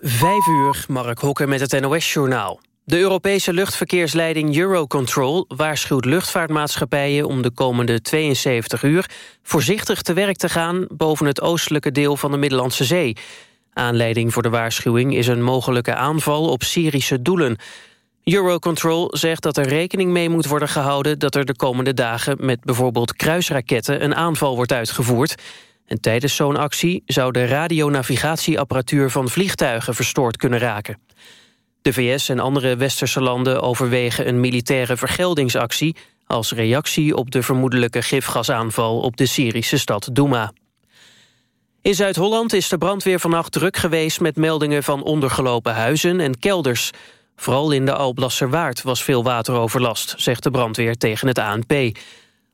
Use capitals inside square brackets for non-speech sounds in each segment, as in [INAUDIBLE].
Vijf uur, Mark Hokker met het NOS-journaal. De Europese luchtverkeersleiding Eurocontrol waarschuwt luchtvaartmaatschappijen om de komende 72 uur voorzichtig te werk te gaan boven het oostelijke deel van de Middellandse Zee. Aanleiding voor de waarschuwing is een mogelijke aanval op Syrische doelen. Eurocontrol zegt dat er rekening mee moet worden gehouden dat er de komende dagen met bijvoorbeeld kruisraketten een aanval wordt uitgevoerd. En tijdens zo'n actie zou de radionavigatieapparatuur van vliegtuigen verstoord kunnen raken. De VS en andere westerse landen overwegen een militaire vergeldingsactie... als reactie op de vermoedelijke gifgasaanval op de Syrische stad Douma. In Zuid-Holland is de brandweer vannacht druk geweest... met meldingen van ondergelopen huizen en kelders. Vooral in de Alblasserwaard was veel wateroverlast... zegt de brandweer tegen het ANP.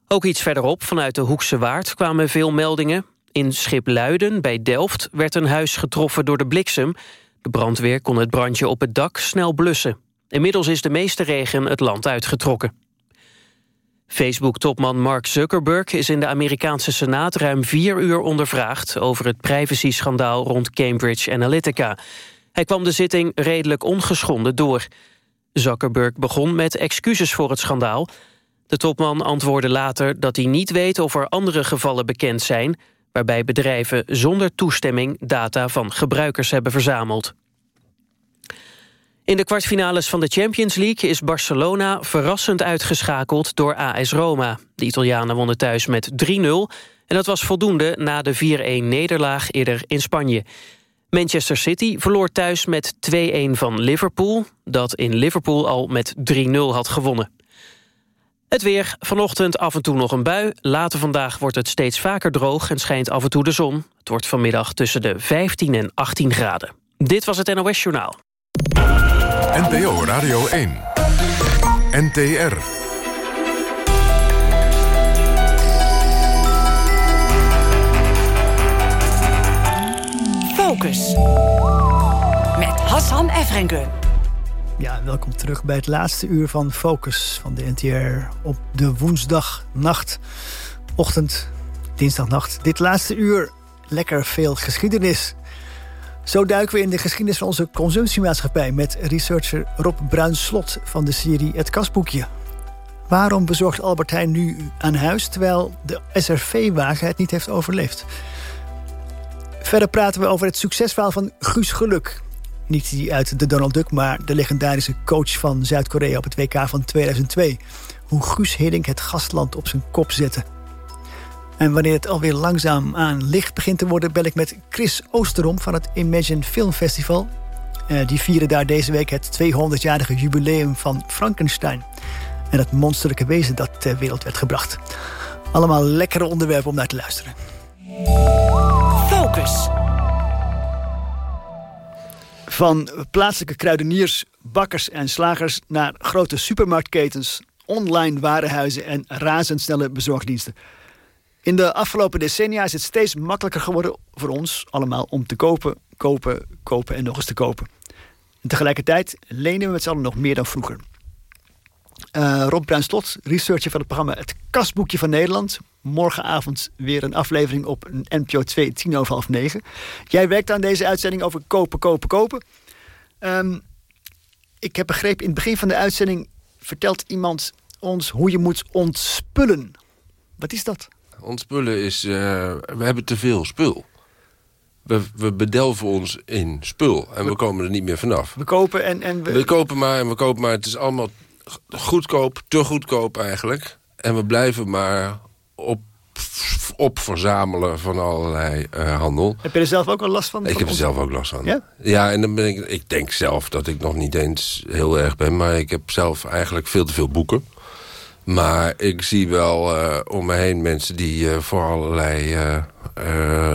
Ook iets verderop, vanuit de Hoekse Waard, kwamen veel meldingen. In Schipluiden, bij Delft, werd een huis getroffen door de bliksem. De brandweer kon het brandje op het dak snel blussen. Inmiddels is de meeste regen het land uitgetrokken. Facebook-topman Mark Zuckerberg is in de Amerikaanse Senaat ruim vier uur ondervraagd over het privacy-schandaal rond Cambridge Analytica. Hij kwam de zitting redelijk ongeschonden door. Zuckerberg begon met excuses voor het schandaal. De topman antwoordde later dat hij niet weet of er andere gevallen bekend zijn waarbij bedrijven zonder toestemming data van gebruikers hebben verzameld. In de kwartfinales van de Champions League is Barcelona verrassend uitgeschakeld door AS Roma. De Italianen wonnen thuis met 3-0 en dat was voldoende na de 4-1-nederlaag eerder in Spanje. Manchester City verloor thuis met 2-1 van Liverpool... dat in Liverpool al met 3-0 had gewonnen. Het weer, vanochtend af en toe nog een bui. Later vandaag wordt het steeds vaker droog en schijnt af en toe de zon. Het wordt vanmiddag tussen de 15 en 18 graden. Dit was het NOS Journaal. NPO Radio 1. NTR. Focus. Met Hassan Efrengen. Ja, welkom terug bij het laatste uur van Focus van de NTR op de woensdagnacht, ochtend, dinsdagnacht. Dit laatste uur lekker veel geschiedenis. Zo duiken we in de geschiedenis van onze consumptiemaatschappij met researcher Rob Bruinslot van de serie Het Kasboekje. Waarom bezorgt Albert Heijn nu aan huis terwijl de SRV-wagen het niet heeft overleefd? Verder praten we over het succesverhaal van Guus Geluk, niet die uit de Donald Duck, maar de legendarische coach van Zuid-Korea op het WK van 2002. Hoe Guus Hiddink het gastland op zijn kop zette. En wanneer het alweer langzaam aan licht begint te worden... bel ik met Chris Oosterom van het Imagine Film Festival. Uh, die vieren daar deze week het 200-jarige jubileum van Frankenstein. En het monsterlijke wezen dat ter wereld werd gebracht. Allemaal lekkere onderwerpen om naar te luisteren. Focus. Van plaatselijke kruideniers, bakkers en slagers... naar grote supermarktketens, online warenhuizen... en razendsnelle bezorgdiensten. In de afgelopen decennia is het steeds makkelijker geworden voor ons allemaal... om te kopen, kopen, kopen en nog eens te kopen. En tegelijkertijd lenen we met z'n allen nog meer dan vroeger. Uh, Rob Bruinslot, researcher van het programma Het Kastboekje van Nederland. Morgenavond weer een aflevering op NPO 2, tien over half negen. Jij werkt aan deze uitzending over kopen, kopen, kopen. Um, ik heb begrepen, in het begin van de uitzending vertelt iemand ons hoe je moet ontspullen. Wat is dat? Ontspullen is, uh, we hebben te veel spul. We, we, bedelven ons in spul en we, komen er niet meer vanaf. We kopen en... en we... we kopen maar en we kopen maar. Het is allemaal goedkoop, te goedkoop eigenlijk. En we blijven maar op, op verzamelen van allerlei uh, handel. Heb je er zelf ook al last van? Ik heb er zelf ook last van. Ja? Ja, en dan ben ik, ik denk zelf dat ik nog niet eens heel erg ben... maar ik heb zelf eigenlijk veel te veel boeken. Maar ik zie wel uh, om me heen mensen die uh, voor allerlei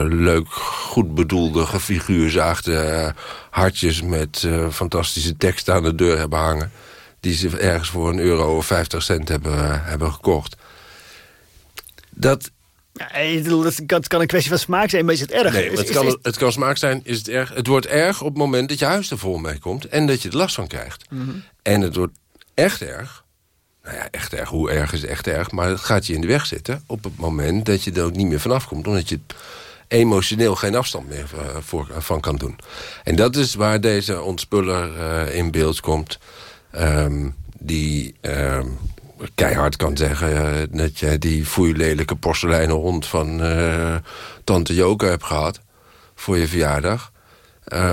leuk, goed bedoelde, gefiguurzaagde hartjes... met fantastische teksten aan de deur hebben hangen die ze ergens voor een euro of 50 cent hebben, hebben gekocht. Dat... Het kan, kan een kwestie van smaak zijn, maar is het erg? Nee, het, kan, het kan smaak zijn, is het erg. Het wordt erg op het moment dat je huis er vol mee komt... en dat je er last van krijgt. Mhm. En het wordt echt erg... Nou ja, echt erg. Hoe erg is het echt erg? Maar het gaat je in de weg zitten op het moment dat je er ook niet meer vanaf komt. Omdat je emotioneel geen afstand meer voor, van kan doen. En dat is waar deze ontspuller uh, in beeld komt. Um, die um, keihard kan zeggen uh, dat je die foeilelijke porseleinen hond van tante Joke hebt gehad. Voor je verjaardag.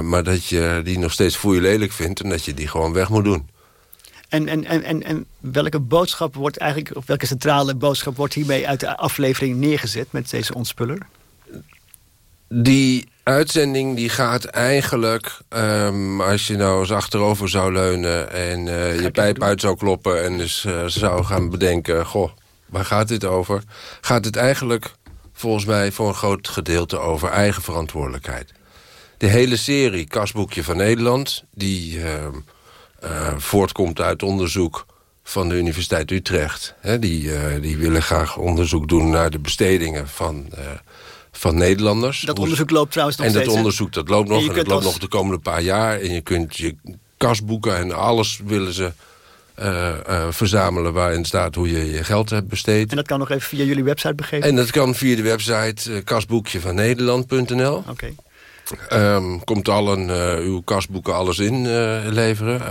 maar dat je die nog steeds foeilelijk vindt en dat je die gewoon weg moet doen. En, en, en, en welke boodschap wordt eigenlijk, of welke centrale boodschap wordt hiermee uit de aflevering neergezet met deze ontspuller? Die uitzending die gaat eigenlijk, um, als je nou eens achterover zou leunen... en uh, je pijp uit zou kloppen en dus uh, zou gaan bedenken... goh, waar gaat dit over? Gaat het eigenlijk volgens mij voor een groot gedeelte over eigen verantwoordelijkheid. De hele serie Kasboekje van Nederland... die uh, voortkomt uit onderzoek van de Universiteit Utrecht. die, die willen graag onderzoek doen naar de bestedingen van van Nederlanders. Dat onderzoek loopt trouwens nog en steeds. En dat onderzoek dat loopt nog. En, dat loopt nog de komende paar jaar. En je kunt je kasboeken en alles willen ze uh, uh, verzamelen... waarin staat hoe je je geld hebt besteed. En dat kan nog even via jullie website begrepen? En dat kan via de website uh. Oké. Okay. Um, komt allen uw kasboeken alles in leveren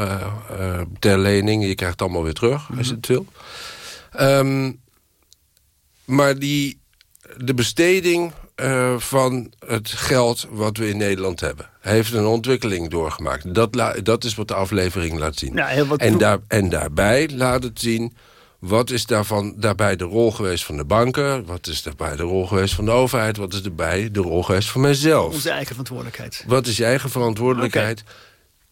ter lening. Je krijgt het allemaal weer terug, mm -hmm. als je het wil. Um, maar die, de besteding uh, van het geld wat we in Nederland hebben. Hij heeft een ontwikkeling doorgemaakt. Dat, dat is wat de aflevering laat zien. Ja, heel wat en, daar, en daarbij laat het zien... wat is daarvan, daarbij de rol geweest van de banken... wat is daarbij de rol geweest van de overheid... wat is daarbij de rol geweest van mijzelf. Onze eigen verantwoordelijkheid. Wat is je eigen verantwoordelijkheid? Okay.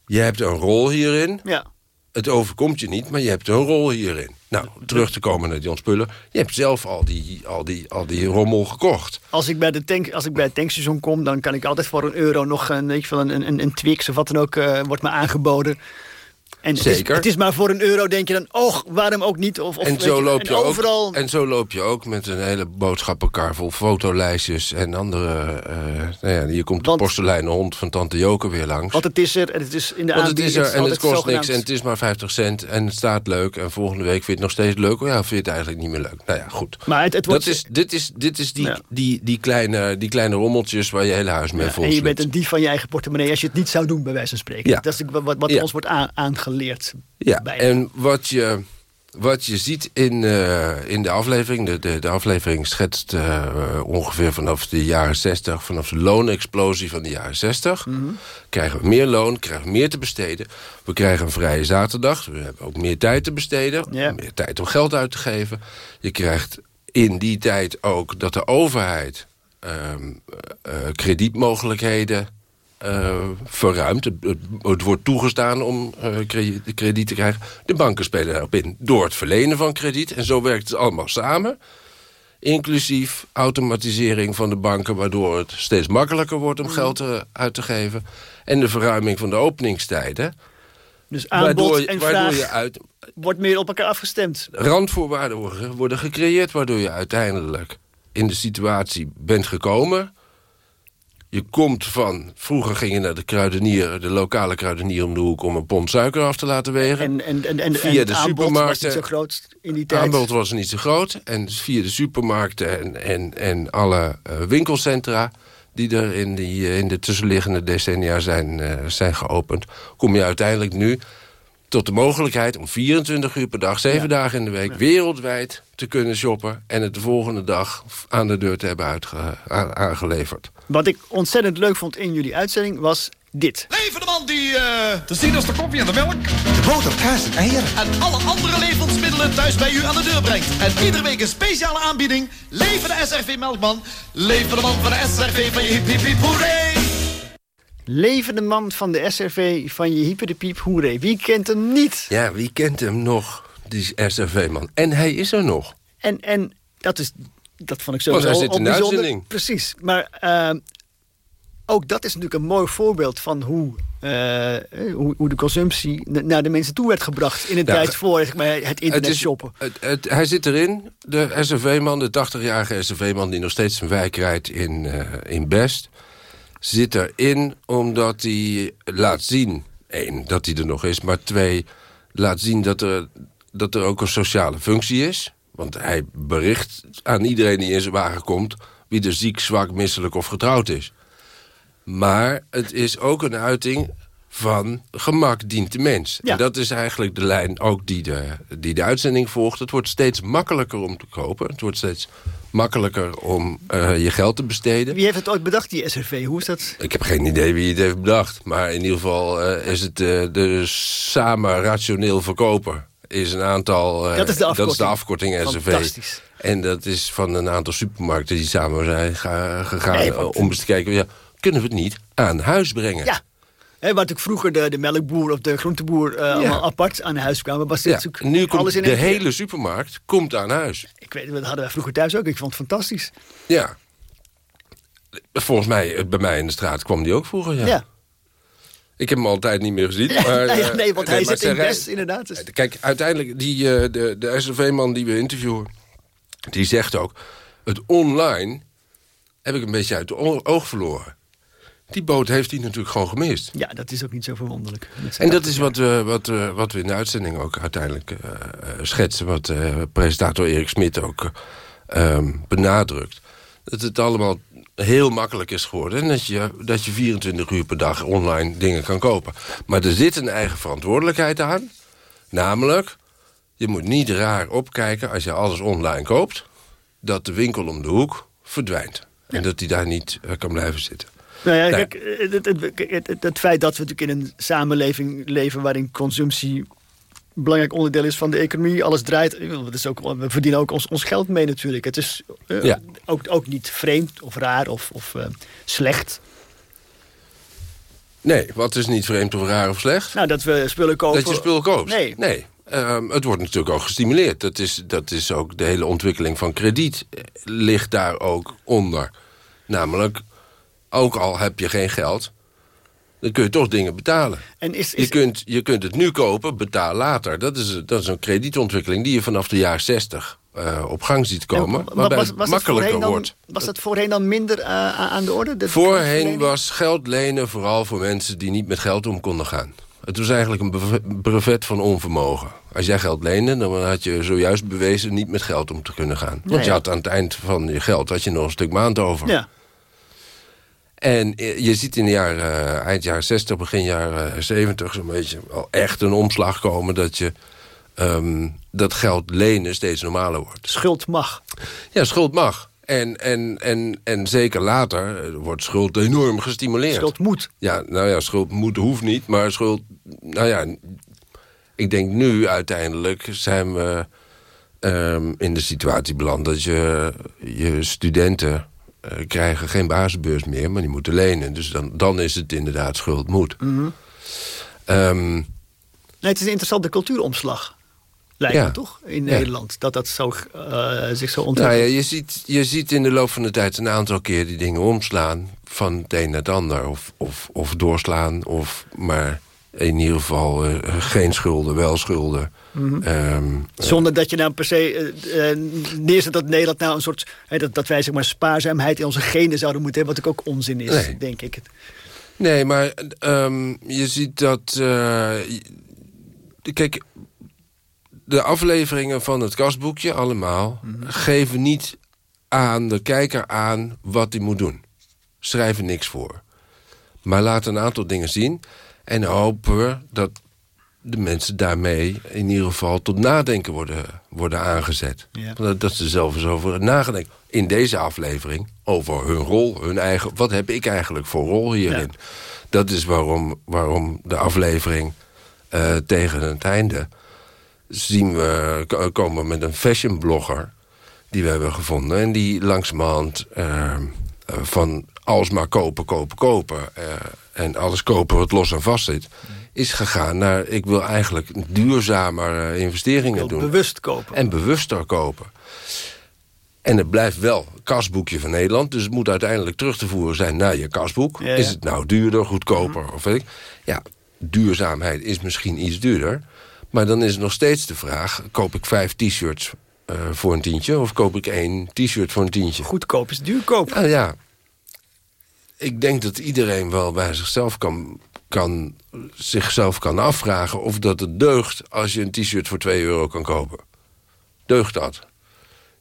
Je hebt een rol hierin. Ja. Het overkomt je niet, maar je hebt een rol hierin. Nou, terug te komen naar die ontspullen. Je hebt zelf al die, al die, al die rommel gekocht. Als ik, bij de tank, als ik bij het tankstation kom... dan kan ik altijd voor een euro nog een, weet je een, een, een Twix of wat dan ook... Uh, wordt me aangeboden. En Zeker. Het is, het is, maar voor een euro, denk je dan... oh, waarom ook niet? Of, of, en, zo loop je en overal... ook, en zo loop je ook met een hele boodschappenkar vol fotolijstjes... en andere... Uh, nou ja, hier komt de porseleinen hond van tante Joke weer langs. Want het is er en het is in de Want het is er en het kost zogenaamd... niks en het is maar 50 cent... en het staat leuk en volgende week vind je het nog steeds leuk... of ja, vind je het eigenlijk niet meer leuk. Nou ja, goed. Maar het, het wordt... Dat is, dit is, dit is die, ja. die, die, kleine, die kleine rommeltjes waar je hele huis mee ja, vol En je bent een dief van je eigen portemonnee... als je het niet zou doen, bij wijze van spreken. Ja. Dat is wat, wat ons wordt aan, aangeleerd. Ja, Bijna. en wat je, wat je ziet in, eh, in de aflevering... De, de, de aflevering schetst eh, ongeveer vanaf de jaren 60... vanaf de loonexplosie van de jaren 60... Mhm. krijgen we meer loon, krijgen we meer te besteden. We krijgen een vrije zaterdag. We hebben ook meer tijd te besteden. Meer tijd om geld uit te geven. Je krijgt in die tijd ook dat de overheid... ehm, eh, kredietmogelijkheden uh, verruimd. Het, wordt toegestaan om uh, krediet, krediet, te krijgen. De banken spelen daarop in door het verlenen van krediet. En zo werkt het allemaal samen. Inclusief automatisering van de banken... waardoor het steeds makkelijker wordt om geld uh, uit te geven. En de verruiming van de openingstijden. Dus aanbod waardoor, je, en waardoor vraag je uit, wordt meer op elkaar afgestemd. randvoorwaarden worden gecreëerd... waardoor je uiteindelijk in de situatie bent gekomen... Je komt van... Vroeger ging je naar de kruidenier, de lokale kruidenier om de hoek... om een pond suiker af te laten wegen. En, en, en, en, Via en de het aanbod was supermarkten. niet zo groot in die tijd. aanbod was niet zo groot. En via de supermarkten en, en, en alle uh, winkelcentra... die er in, die, uh, in de tussenliggende decennia zijn, uh, zijn geopend... kom je uiteindelijk nu tot de mogelijkheid om 24 uur per dag... zeven ja. dagen in de week, ja. wereldwijd te kunnen shoppen... en het de volgende dag aan de deur te hebben aangeleverd. Wat ik ontzettend leuk vond in jullie uitzending was dit. Leven de man die uh, te zien als de koffie en de melk... de boter, kaas en eieren... en alle andere levensmiddelen thuis bij u aan de deur brengt. En iedere week een speciale aanbieding. Leven de SRV Melkman. Leven de man van de SRV van je hip hip hip hoeré. Levende man van de SRV van je hyper de piep hoeré. Wie kent hem niet? Ja, wie kent hem nog, die SRV-man? En hij is er nog. En, en dat, is, dat vond ik zo hij al, zit al in de bijzonder. Precies. Maar uh, ook dat is natuurlijk een mooi voorbeeld van hoe, uh, hoe, hoe, de consumptie naar de mensen toe werd gebracht... in de Ja, tijd voor zeg maar, het internet Het is, shoppen. het, het, hij zit erin, de SRV-man, de 80-jarige SRV-man... die nog steeds zijn wijk rijdt in, uh, in Best... zit erin omdat hij laat zien... één, dat hij er nog is, maar twee... laat zien dat er, dat er ook een sociale functie is. Want hij bericht aan iedereen die in zijn wagen komt wie er ziek, zwak, misselijk of getrouwd is. Maar het is ook een uiting van gemak dient de mens. Ja. En dat is eigenlijk de lijn ook die de, die de uitzending volgt. Het wordt steeds makkelijker om te kopen. Het wordt steeds makkelijker om eh, je geld te besteden. Wie heeft het ooit bedacht, die SRV? Hoe is dat? Ik heb geen idee wie het heeft bedacht. Maar in ieder geval eh, is het eh, de samen rationeel verkoper. Is een aantal. eh, Dat is de afkorting. afkorting SRV. Fantastisch. En dat is van een aantal supermarkten die samen zijn ga- gegaan Nee, eh, want- om eens te kijken. Ja, kunnen we het niet aan huis brengen? Ja. Hè, waar natuurlijk vroeger de, de melkboer of de groenteboer eh, allemaal apart aan huis kwamen... was dit Ja, nu komt alles in de hele supermarkt komt aan huis. Ik weet, dat hadden wij vroeger thuis ook. Ik vond het fantastisch. Ja. Volgens mij, bij mij in de straat kwam die ook vroeger, ja. Ja. Ik heb hem altijd niet meer gezien. [LAUGHS] Maar, nee, eh, nee, want hij zit in best, inderdaad. Dus- Kijk, uiteindelijk, die, eh, de, de SRV-man die we interviewen... die zegt ook, het online heb ik een beetje uit het oog verloren. Die boot heeft hij natuurlijk gewoon gemist. Ja, dat is ook niet zo verwonderlijk. En dat is wat we, wat, wat we in de uitzending ook uiteindelijk eh, eh, schetsen... wat eh, presentator Erik Smit ook eh, ehm, benadrukt. Dat het allemaal heel makkelijk is geworden... en dat je, dat je 24 uur per dag online dingen kan kopen. Maar er zit een eigen verantwoordelijkheid aan. Namelijk, je moet niet raar opkijken als je alles online koopt... dat de winkel om de hoek verdwijnt. En dat die daar niet eh, kan blijven zitten. Nou ja, kijk, eh, het, het, het, feit dat we natuurlijk in een samenleving leven... waarin consumptie belangrijk onderdeel is van de economie. Alles draait. Dat is ook, we verdienen ook ons, ons geld mee natuurlijk. Het is eh, Ja. ook, ook niet vreemd of raar of, of eh, slecht. Nee, wat is niet vreemd of raar of slecht? Nou, dat we spullen kopen. Dat je spul koopt? Nee. nee. Ehm, het wordt natuurlijk ook gestimuleerd. Dat is, dat is ook de hele ontwikkeling van krediet eh, ligt daar ook onder. Namelijk, ook al heb je geen geld, dan kun je toch dingen betalen. En is, Je kunt, je kunt het nu kopen, betaal later. Dat is, dat is een kredietontwikkeling die je vanaf de jaren 60 eh, op gang ziet komen. Was, was dat makkelijker dan, wordt. Was dat voorheen dan minder eh, aan de orde? Voorheen was geld lenen vooral voor mensen die niet met geld om konden gaan. Het was eigenlijk een brevet- brevet van onvermogen. Als jij geld leende, dan had je zojuist bewezen niet met geld om te kunnen gaan. Want Nee. je had aan het eind van je geld had je nog een stuk maand over. Ja. En eh, je ziet in de jaren, eh, eind jaren 60, begin jaren 70... zo'n beetje wel echt een omslag komen... dat, je, ehm, dat geld lenen steeds normaler wordt. Schuld mag. Ja, schuld mag. En, en, en, en zeker later eh, wordt schuld enorm gestimuleerd. Schuld moet. Ja, nou ja, schuld moet, hoeft niet, maar schuld... Nou ja, ik denk nu uiteindelijk zijn we ehm, in de situatie beland... dat je, je studenten eh, krijgen geen basisbeurs meer, maar die moeten lenen. Dus dan, dan is het inderdaad schuld moet. Ehm, Nee, het is een interessante cultuuromslag. Lijkt Ja. me toch? In Ja. Nederland. Dat dat zo, eh, zich zo nou ontwikkelt. ja, je ziet, je ziet in de loop van de tijd een aantal keer die dingen omslaan... van het een naar het ander, of, of, of doorslaan, of maar in ieder geval eh, geen schulden, wel schulden. Ehm, Zonder dat je nou per se eh, eh, neerzet dat Nederland nou een soort... Hè, dat, dat wij zeg maar spaarzaamheid in onze genen zouden moeten hebben... wat ook ook onzin is, Nee. denk ik. Nee, maar ehm, je ziet dat... eh, kijk, de afleveringen van het kastboekje allemaal... geven niet aan de kijker aan wat hij moet doen. Schrijven niks voor. Maar laten een aantal dingen zien... en hopen we dat de mensen daarmee in ieder geval tot nadenken worden, worden aangezet. Ja. Dat, dat ze zelf eens over nagedenken. In deze aflevering over hun rol, hun eigen... wat heb ik eigenlijk voor rol hierin? Dat is waarom, waarom de aflevering eh, tegen het einde... zien we, ko- komen met een fashionblogger die we hebben gevonden... en die langzamerhand eh, van alsmaar kopen, kopen, kopen... eh, en alles kopen wat los en vast zit... is gegaan naar, ik wil eigenlijk duurzamer eh, investeringen doen. bewust kopen. En bewuster kopen. En het blijft wel kasboekje van Nederland. Dus het moet uiteindelijk terug te voeren zijn naar je kasboek. Ja, ja. Is het nou duurder, goedkoper of weet ik? Ja, duurzaamheid is misschien iets duurder. Maar dan is het nog steeds de vraag... koop ik vijf t-shirts eh, voor een tientje... of koop ik één t-shirt voor een tientje? Goedkoop is duurkoop. Nou ja, ik denk dat iedereen wel bij zichzelf kan, kan, zichzelf kan afvragen... of dat het deugt als je een t-shirt voor 2 euro kan kopen. Deugt dat?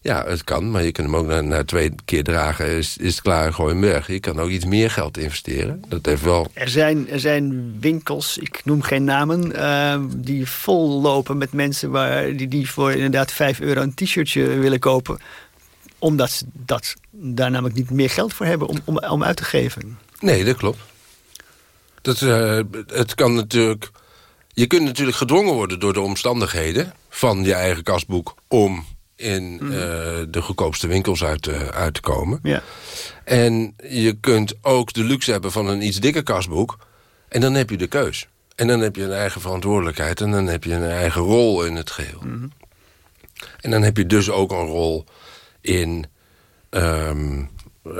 Ja, het kan, maar je kunt hem ook na, na twee keer dragen... is, is het klaar gooi hem weg. Je kan ook iets meer geld investeren. Dat heeft wel... Er zijn, er zijn winkels, ik noem geen namen... eh, die vol lopen met mensen waar, die, die voor inderdaad 5 euro een t-shirtje willen kopen. Omdat ze dat, daar namelijk niet meer geld voor hebben om, om, om uit te geven. Nee, dat klopt. Dat, eh, het kan natuurlijk... Je kunt natuurlijk gedwongen worden door de omstandigheden... van je eigen kasboek om in eh, de goedkoopste winkels uit, te- uit te komen. Ja. En je kunt ook de luxe hebben van een iets dikker kasboek. En dan heb je de keus. En dan heb je een eigen verantwoordelijkheid... en dan heb je een eigen rol in het geheel. En dan heb je dus ook een rol in ehm, eh,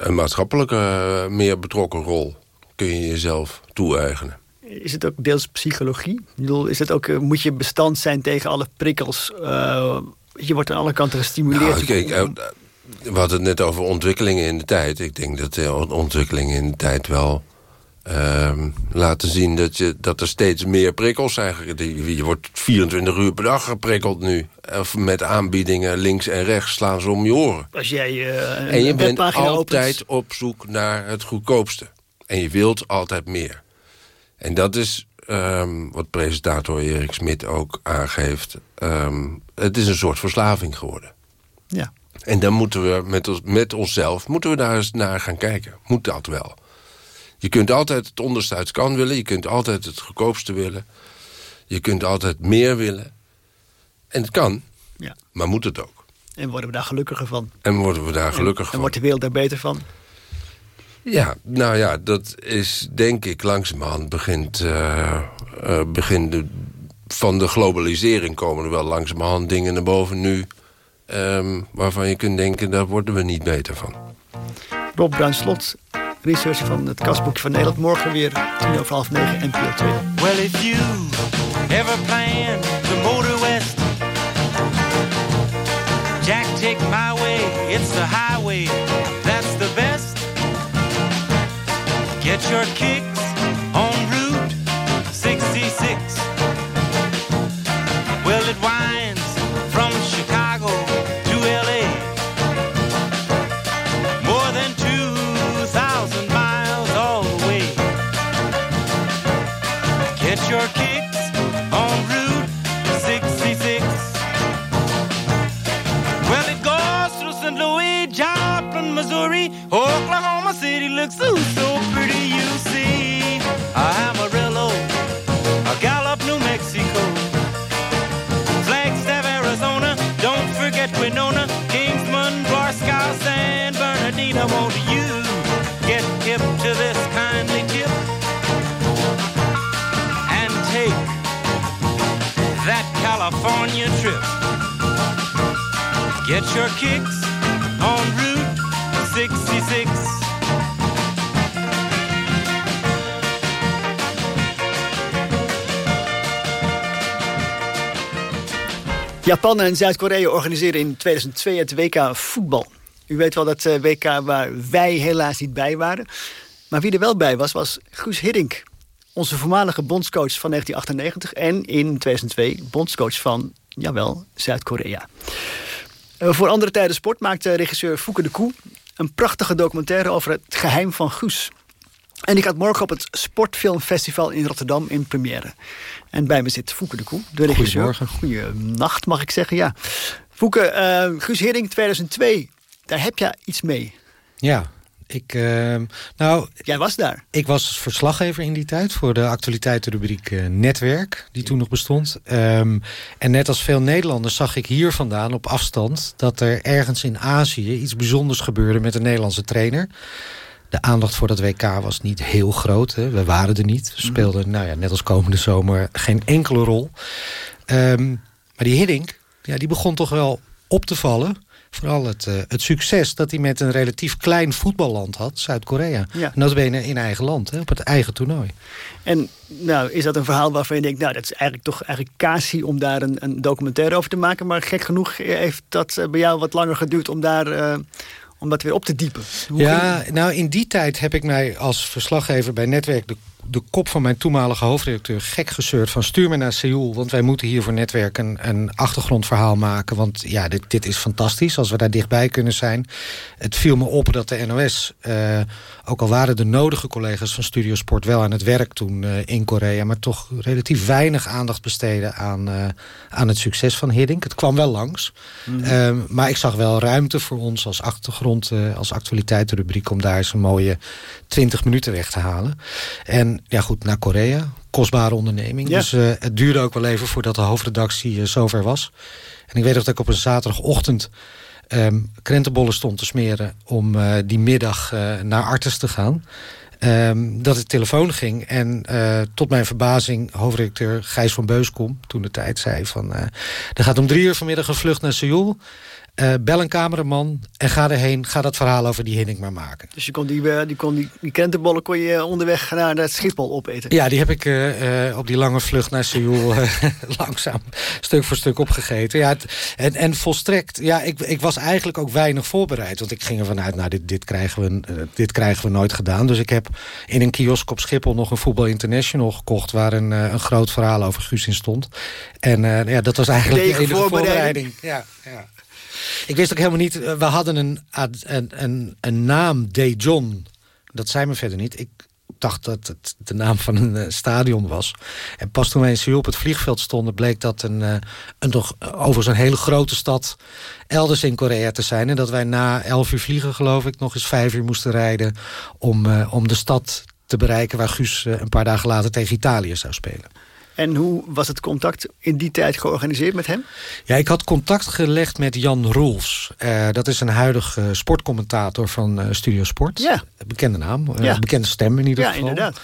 een maatschappelijke, meer betrokken rol. Kun je jezelf toe-eigenen. Is het ook deels psychologie? Ik bedoel, is het ook, moet je bestand zijn tegen alle prikkels? Je wordt aan alle kanten gestimuleerd. Nou, kijk, eh, we hadden het net over ontwikkelingen in de tijd. Ik denk dat de ontwikkelingen in de tijd wel ehm, laten zien... Dat, je, dat er steeds meer prikkels zijn. Je wordt 24 uur per dag geprikkeld nu. Of met aanbiedingen links en rechts slaan ze om je oren. Als jij eh, En je bent altijd opent, op zoek naar het goedkoopste. En je wilt altijd meer. En dat is ehm, wat presentator Erik Smit ook aangeeft. Ehm, het is een soort verslaving geworden. Ja. En dan moeten we met, ons, met onszelf moeten we daar eens naar gaan kijken. Moet dat wel? Je kunt altijd het onderste uit kan willen. Je kunt altijd het goedkoopste willen. Je kunt altijd meer willen. En het kan, Ja. maar moet het ook. En worden we daar gelukkiger van? En worden we daar gelukkig en van. wordt de wereld daar beter van? Ja, nou ja, dat is denk ik langzamerhand begint... eh, eh, begint de, van de globalisering komen er wel langzamerhand dingen naar boven nu... ehm, waarvan je kunt denken, daar worden we niet beter van. Rob Bruinslot, research van het kastboekje van Nederland. Morgen weer tien over half negen, NPO 2. Well, if you ever plan to motor west, Jack, take my way. It's the highway Get your kicks Get your kicks on Route 66. Japan en Zuid-Korea organiseren in 2002 het WK voetbal. U weet wel dat eh, WK waar wij helaas niet bij waren. Maar wie er wel bij was, was Guus Hiddink. Onze voormalige bondscoach van 1998 en in 2002 bondscoach van, jawel, Zuid-Korea. Eh, voor andere tijden sport maakte regisseur Fouke de Koe... een prachtige documentaire over het geheim van Guus. En die gaat morgen op het Sportfilmfestival in Rotterdam in première. En bij me zit Fouke de Koe, de regisseur. Goedemorgen. Goeienacht, mag ik zeggen, ja. Fouke, eh, Guus Hiddink 2002, daar heb je iets mee. Ja, ik, ehm, nou, Jij was daar. ik was verslaggever in die tijd voor de actualiteitenrubriek eh, Netwerk, die toen nog bestond. Ehm, en net als veel Nederlanders zag ik hier vandaan op afstand dat er ergens in Azië iets bijzonders gebeurde met een Nederlandse trainer. De aandacht voor dat WK was niet heel groot. Hè. We waren er niet. We speelden, nou ja, net als komende zomer, geen enkele rol. Ehm, maar die Hiddink, ja, die begon toch wel op te vallen. Vooral het, eh, het succes dat hij met een relatief klein voetballand had, Zuid-Korea. Ja. En dat ben je in eigen land, hè, op het eigen toernooi. En nou, is dat een verhaal waarvan je denkt... nou, dat is eigenlijk toch eigenlijk casie om daar een, een documentaire over te maken. Maar gek genoeg heeft dat eh, bij jou wat langer geduurd om, daar, eh, om dat weer op te diepen. Hoe Ja, nou in die tijd heb ik mij als verslaggever bij Netwerk de de kop van mijn toenmalige hoofdredacteur gek gezeurd... van stuur me naar Seoul, want wij moeten hier voor Netwerk... een, een achtergrondverhaal maken, want ja, dit, dit is fantastisch... als we daar dichtbij kunnen zijn. Het viel me op dat de NOS, uh, ook al waren de nodige collega's van Studio Sport... wel aan het werk toen uh, in Korea... maar toch relatief weinig aandacht besteden aan, uh, aan het succes van Hiddink. Het kwam wel langs, mm -hmm. maar ik zag wel ruimte voor ons als achtergrond... als actualiteitenrubriek om daar eens een mooie 20 minuten weg te halen. En ja goed, naar Korea. Kostbare onderneming. Ja. Dus uh, het duurde ook wel even voordat de hoofdredactie uh, zover was. En ik weet nog dat ik op een zaterdagochtend... Um, krentenbollen stond te smeren om uh, die middag naar Artes te gaan. Um, dat de telefoon ging en tot mijn verbazing hoofdredacteur Gijs van Beuskom... toen de tijd zei van... er gaat om drie uur vanmiddag een vlucht naar Seoul... Uh, bel een cameraman en ga erheen. Ga dat verhaal over die Hinnik maar maken. Dus je kon die, uh, die, kon die, die krentenbollen kon je onderweg naar het Schiphol opeten? Ja, die heb ik uh, op die lange vlucht naar Seoul [LAUGHS] langzaam stuk voor stuk opgegeten. Ja, het, en, en volstrekt, ja, ik, ik was eigenlijk ook weinig voorbereid. Want ik ging ervan uit, nou, dit, dit, krijgen we, dit krijgen we nooit gedaan. Dus ik heb in een kiosk op Schiphol nog een Voetbal International gekocht... waar een, een groot verhaal over Guus in stond. En ja, dat was eigenlijk de enige voorbereiding. Ja, ja. Ik wist ook helemaal niet... We hadden een, een, een, een naam, De John. Dat zei me verder niet. Ik dacht dat het de naam van een uh, stadion was. En pas toen wij in op het vliegveld stonden... bleek dat een, uh, een toch over zo'n hele grote stad... elders in Korea te zijn. En dat wij na elf uur vliegen, geloof ik... nog eens vijf uur moesten rijden... om, uh, om de stad te bereiken waar Guus een paar dagen later tegen Italië zou spelen. En hoe was het contact in die tijd georganiseerd met hem? Ja, ik had contact gelegd met Jan Roels. Uh, dat is een huidige uh, sportcommentator van uh, Studio Sport. Ja. Bekende naam, ja. bekende stem in ieder ja, geval. Ja, inderdaad.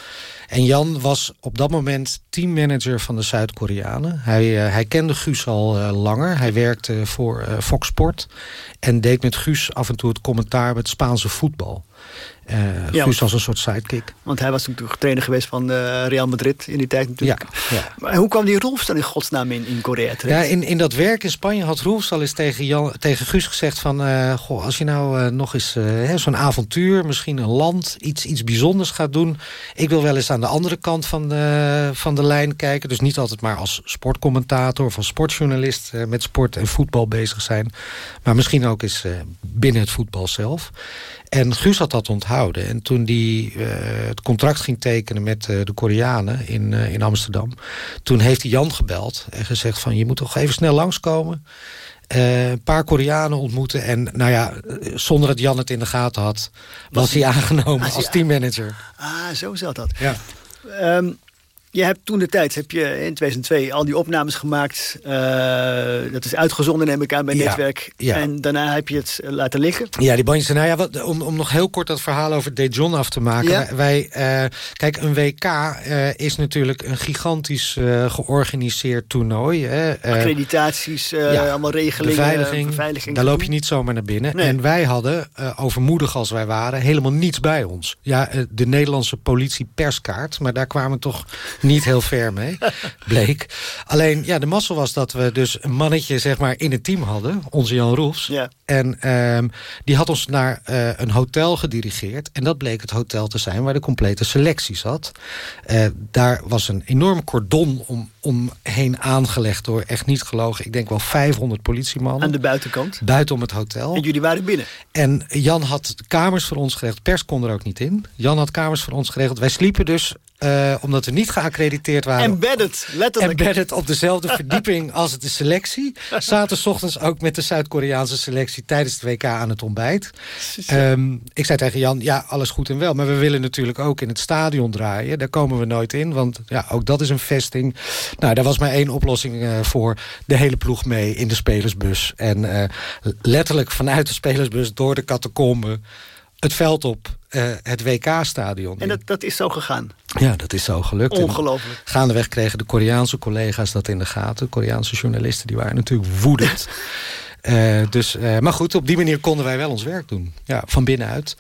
En Jan was op dat moment teammanager van de Zuid-Koreanen. Hij, hij kende Guus al langer. Hij werkte voor Fox Sport. En deed met Guus af en toe het commentaar met Spaanse voetbal. Uh, ja, Guus was een soort sidekick. Want hij was natuurlijk trainer geweest van uh, Real Madrid in die tijd natuurlijk. Ja, ja. Maar hoe kwam die Rolfs dan in godsnaam in, in Korea terecht? Ja, in, in dat werk in Spanje had Rolfs al eens tegen, Jan, tegen Guus gezegd van... Uh, goh, als je nou nog eens zo'n avontuur, misschien een land, iets, iets bijzonders gaat doen... ik wil wel eens aan de andere kant van de, van de lijn kijken. Dus niet altijd maar als sportcommentator of als sportjournalist... met sport en voetbal bezig zijn. Maar misschien ook eens binnen het voetbal zelf. En Guus had dat onthouden. En toen hij uh, het contract ging tekenen met uh, de Koreanen in, uh, in Amsterdam... toen heeft hij Jan gebeld en gezegd van... je moet toch even snel langskomen. een paar Koreanen ontmoeten. En nou ja, zonder dat Jan het in de gaten had... was, was hij aangenomen als, als teammanager. Ah, zo zat dat. Ja. Um, je hebt toen de tijd, heb je in 2002 al die opnames gemaakt. Uh, dat is uitgezonden neem ik aan bij Ja, Netwerk. ja. En daarna heb je het laten liggen. Ja, die bandjes. Nou ja, wat, om, om nog heel kort dat verhaal over De John af te maken. Ja. Wij, eh, kijk, een WK eh, is natuurlijk een gigantisch eh, georganiseerd toernooi. Hè. Eh, Accreditaties, eh, allemaal regelingen. beveiliging, beveiliging daar loop je niet zomaar naar binnen. Nee. En wij hadden, eh, overmoedig als wij waren, helemaal niets bij ons. Ja, eh, de Nederlandse politie perskaart, maar daar kwamen toch niet heel ver mee, [LAUGHS] bleek. Alleen, ja, de mazzel was dat we dus een mannetje zeg maar in het team hadden, onze Jan Roefs. Ja. En ehm, die had ons naar eh, een hotel gedirigeerd. En dat bleek het hotel te zijn waar de complete selectie zat. Eh, daar was een enorm cordon om, omheen aangelegd door, echt niet gelogen... ik denk wel 500 politiemannen. Aan de buitenkant. Buiten om het hotel. En jullie waren binnen. En Jan had kamers voor ons geregeld. Pers kon er ook niet in. Jan had kamers voor ons geregeld. Wij sliepen dus, uh, omdat we niet geaccrediteerd waren... Embedded, letterlijk. Embedded op dezelfde [LAUGHS] verdieping als de selectie. Zaten 's ochtends ook met de Zuid-Koreaanse selectie... tijdens het WK aan het ontbijt. Um, ik zei tegen Jan, ja, alles goed en wel. Maar we willen natuurlijk ook in het stadion draaien. Daar komen we nooit in, want ja, ook dat is een vesting. Nou, daar was maar één oplossing uh, voor. De hele ploeg mee in de spelersbus. En uh, letterlijk vanuit de spelersbus door de catacombe... het veld op, uh, het WK-stadion. En dat, dat is zo gegaan? Ja, dat is zo gelukt. Ongelooflijk. En gaandeweg kregen de Koreaanse collega's dat in de gaten. Koreaanse journalisten die waren natuurlijk woedend. Uh, [LAUGHS] dus, uh, maar goed, op die manier konden wij wel ons werk doen. Ja, van binnenuit.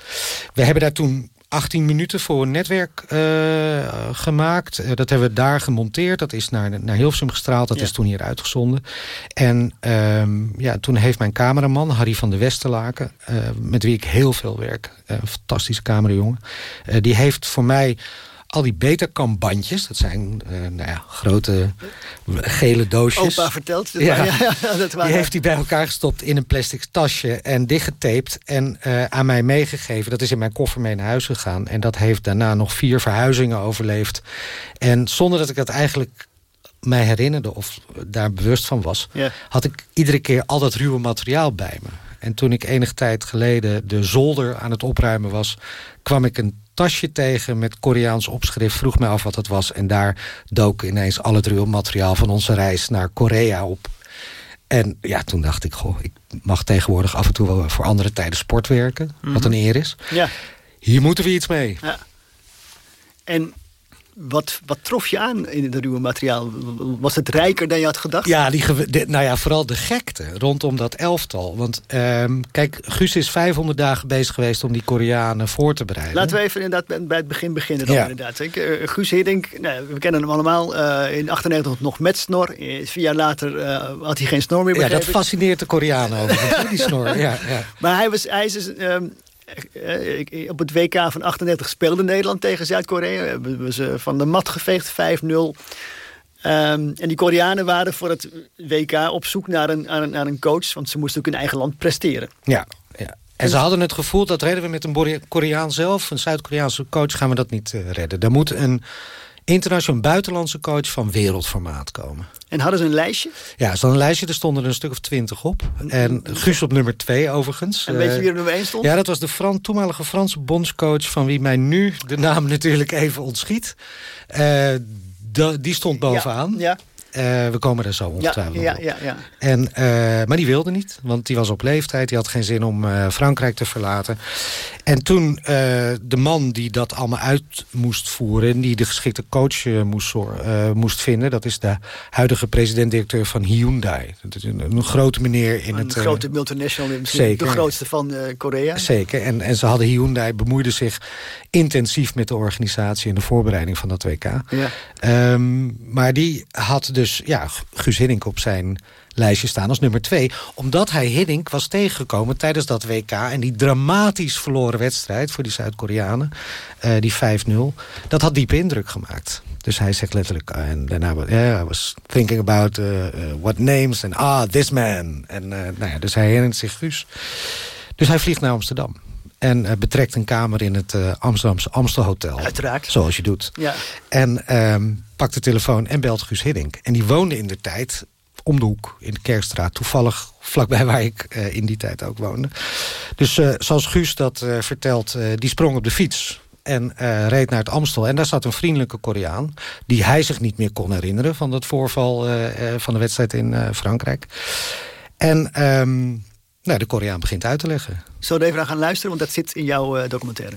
We hebben daar toen 18 minuten voor een netwerk uh, gemaakt. Uh, dat hebben we daar gemonteerd. Dat is naar, naar Hilversum gestraald. Dat Ja. is toen hier uitgezonden. En um, ja, toen heeft mijn cameraman, Harry van de Westerlaken... Uh, met wie ik heel veel werk, een fantastische camerajongen... die heeft voor mij al die Betacam-bandjes. Dat zijn eh, nou ja, grote gele doosjes. Opa vertelt. Ja. waren- [LAUGHS] ja, ja, dat waren- Die heeft hij bij elkaar gestopt in een plastic tasje en dichtgetaped en eh, aan mij meegegeven. Dat is in mijn koffer mee naar huis gegaan. En dat heeft daarna nog vier verhuizingen overleefd. En zonder dat ik dat eigenlijk mij herinnerde of daar bewust van was... Had ik iedere keer al dat ruwe materiaal bij me. En toen ik enige tijd geleden de zolder aan het opruimen was... kwam ik een tasje tegen met Koreaans opschrift. Vroeg me af wat het was. En daar dook ineens al het ruwe materiaal van onze reis naar Korea op. En ja, toen dacht ik, goh, ik mag tegenwoordig af en toe wel voor andere tijden sport werken. Wat een eer is. Ja. Hier moeten we iets mee. Ja. En wat, wat trof je aan in het ruwe materiaal? Was het rijker dan je had gedacht? Ja, die, de- nou ja, vooral de gekte rondom dat elftal. Want ehm, kijk, Guus is 500 dagen bezig geweest om die Koreanen voor te bereiden. Laten we even inderdaad bij- bij het begin beginnen. Dan Ja. inderdaad. Ik, eh, Guus Hiddink, nou, we kennen hem allemaal. eh, in 98 nog met snor. Eh, Vier jaar later had hij geen snor meer. ja, dat fascineert de Koreanen hè, die snor. [LAUGHS] Ja, ja. Maar hij, was, hij is ik- op het WK van 38 speelde Nederland tegen Zuid-Korea. Hebben ze van de mat geveegd, 5-0. Ehm, en die Koreanen waren voor het WK op zoek naar een, een, een coach. Want ze moesten ook in eigen land presteren. Ja, ja. En ze hadden het gevoel, dat redden we met een Koreaan zelf... een Zuid-Koreaanse coach, gaan we dat niet eh, redden. Er moet een internationaal buitenlandse coach van wereldformaat komen. En hadden ze een lijstje. Ja, er stond een lijstje, er stonden er een stuk of twintig op. En Guus op nummer twee overigens. En weet je Eh, wie er nummer 1 stond? Ja, dat was de Fran, toenmalige Franse bondscoach... van wie mij nu de naam [LAUGHS] natuurlijk even ontschiet. Eh, die stond bovenaan. Ja, Eh, we komen er zo ongetwijfeld ja, ja, ja. En, eh, maar die wilde niet, want die was op leeftijd. Die had geen zin om eh, Frankrijk te verlaten. En toen de man die dat allemaal uit moest voeren... en die de geschikte coach moest, moest vinden... dat is de huidige president-directeur van Hyundai. Dat is een, een grote meneer in Een het... eh, grote multinational, zeker. de grootste van Korea. Zeker. En, en ze hadden Hyundai bemoeide zich intensief met de organisatie en de voorbereiding van dat WK. Ja. Ehm, maar die had dus ja, Guus Hiddink op zijn lijstje staan als nummer twee. Omdat hij Hiddink was tegengekomen tijdens dat WK... en die dramatisch verloren wedstrijd voor die Zuid-Koreanen, eh, die 5-0... dat had diepe indruk gemaakt. Dus hij zegt letterlijk... eh, en daarna was I was thinking about eh, what names... and ah, this man. En, nou ja, dus hij herinnert zich Guus. Dus hij vliegt naar Amsterdam. En eh, betrekt een kamer in het eh, Amsterdamse Amstelhotel. Uiteraard. Zoals je doet. Ja. En ehm, pakt de telefoon en belt Guus Hiddink. En die woonde in de tijd om de hoek in de Kerkstraat. Toevallig vlakbij waar ik eh, in die tijd ook woonde. Dus zoals Guus dat eh, vertelt, die sprong op de fiets... en reed naar het Amstel. En daar zat een vriendelijke Koreaan... die hij zich niet meer kon herinneren... van dat voorval van de wedstrijd in Frankrijk. En ehm, nou, de Koreaan begint uit te leggen. Zullen we er even naar gaan luisteren, want dat zit in jouw eh, documentaire.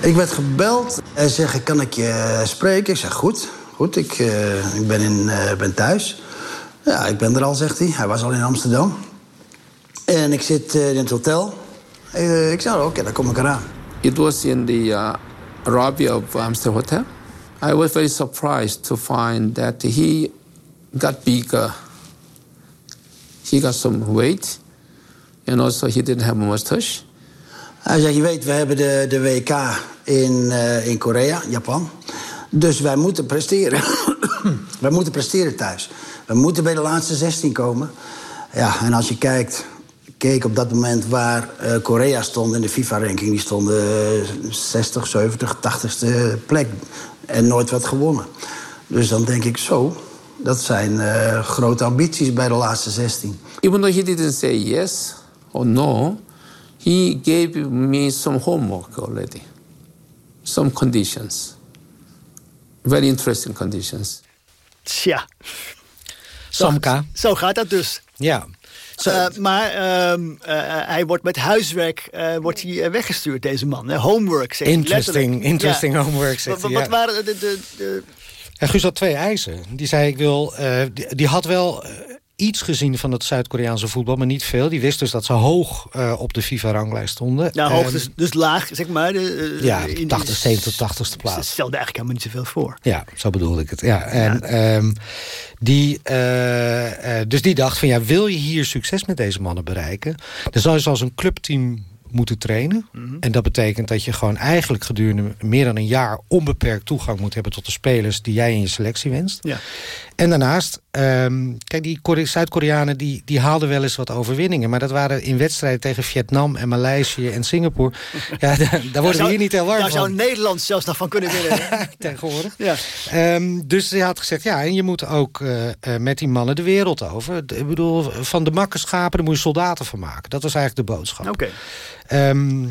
Ik werd gebeld. Hij zegt, kan ik je spreken? Ik zeg, goed. Goed, ik, eh, ik ben, in, eh, ben thuis. Ja, ik ben er al, zegt hij. Hij was al in Amsterdam. En ik zit eh, in het hotel. Eh, ik zei, oké, dan kom ik eraan. It was in the uh, lobby of Amsterdam Hotel. I was very surprised to find that he got bigger. He got some weight, and also he didn't have a mustache. Hij zei, je weet, we hebben de, de WK in, eh, in Korea, Japan. Dus wij moeten presteren. [CLEARS THROAT] wij moeten presteren thuis. We moeten bij de laatste 16 komen. Ja, en als je kijkt, keek op dat moment waar eh, Korea stond in de FIFA-ranking... die stonden eh, 60, 70, 80ste plek en nooit wat gewonnen. Dus dan denk ik, zo, dat zijn eh, grote ambities bij de laatste 16. Even though he didn't say yes or no, he gave me some homework already, some conditions, very interesting conditions. Tja, Samka. zo gaat dat dus. Ja. Zo- Eh, maar ehm, eh, hij wordt met huiswerk eh, wordt hij, eh, weggestuurd, deze man. hè. Homework, zeg Interesting, letterlijk. interesting Ja. homework, zegt Wat, hij, wat ja. waren de, de, de, En Guus had twee eisen. Die zei, ik wil... eh, die, die had wel iets gezien van het Zuid-Koreaanse voetbal, maar niet veel. Die wist dus dat ze hoog eh, op de FIFA-ranglijst stonden. nou, hoog, dus, dus laag, zeg maar. De, eh, ja, in- 80, 70, 80ste Ze plaats. stelde eigenlijk helemaal niet zoveel voor. Ja, zo bedoelde ik het. Ja, en, ehm, die, eh, dus die dacht van, ja, wil je hier succes met deze mannen bereiken... dan zou je als een clubteam moeten trainen. En dat betekent dat je gewoon eigenlijk gedurende meer dan een jaar... onbeperkt toegang moet hebben tot de spelers die jij in je selectie wenst. Ja. En daarnaast, ehm, kijk, die Kore- Zuid-Koreanen die, die haalden wel eens wat overwinningen. Maar dat waren in wedstrijden tegen Vietnam en Maleisië en Singapore. [LAUGHS] Ja, daar, daar worden we hier niet heel warm Daar van. zou Nederland zelfs nog van kunnen winnen. [LAUGHS] tegenwoordig. Ja. Ehm, dus hij had gezegd, ja, en je moet ook eh, eh, met die mannen de wereld over. Ik bedoel, van de makkerschapen, daar moet je soldaten van maken. Dat was eigenlijk de boodschap. Oké. Ehm,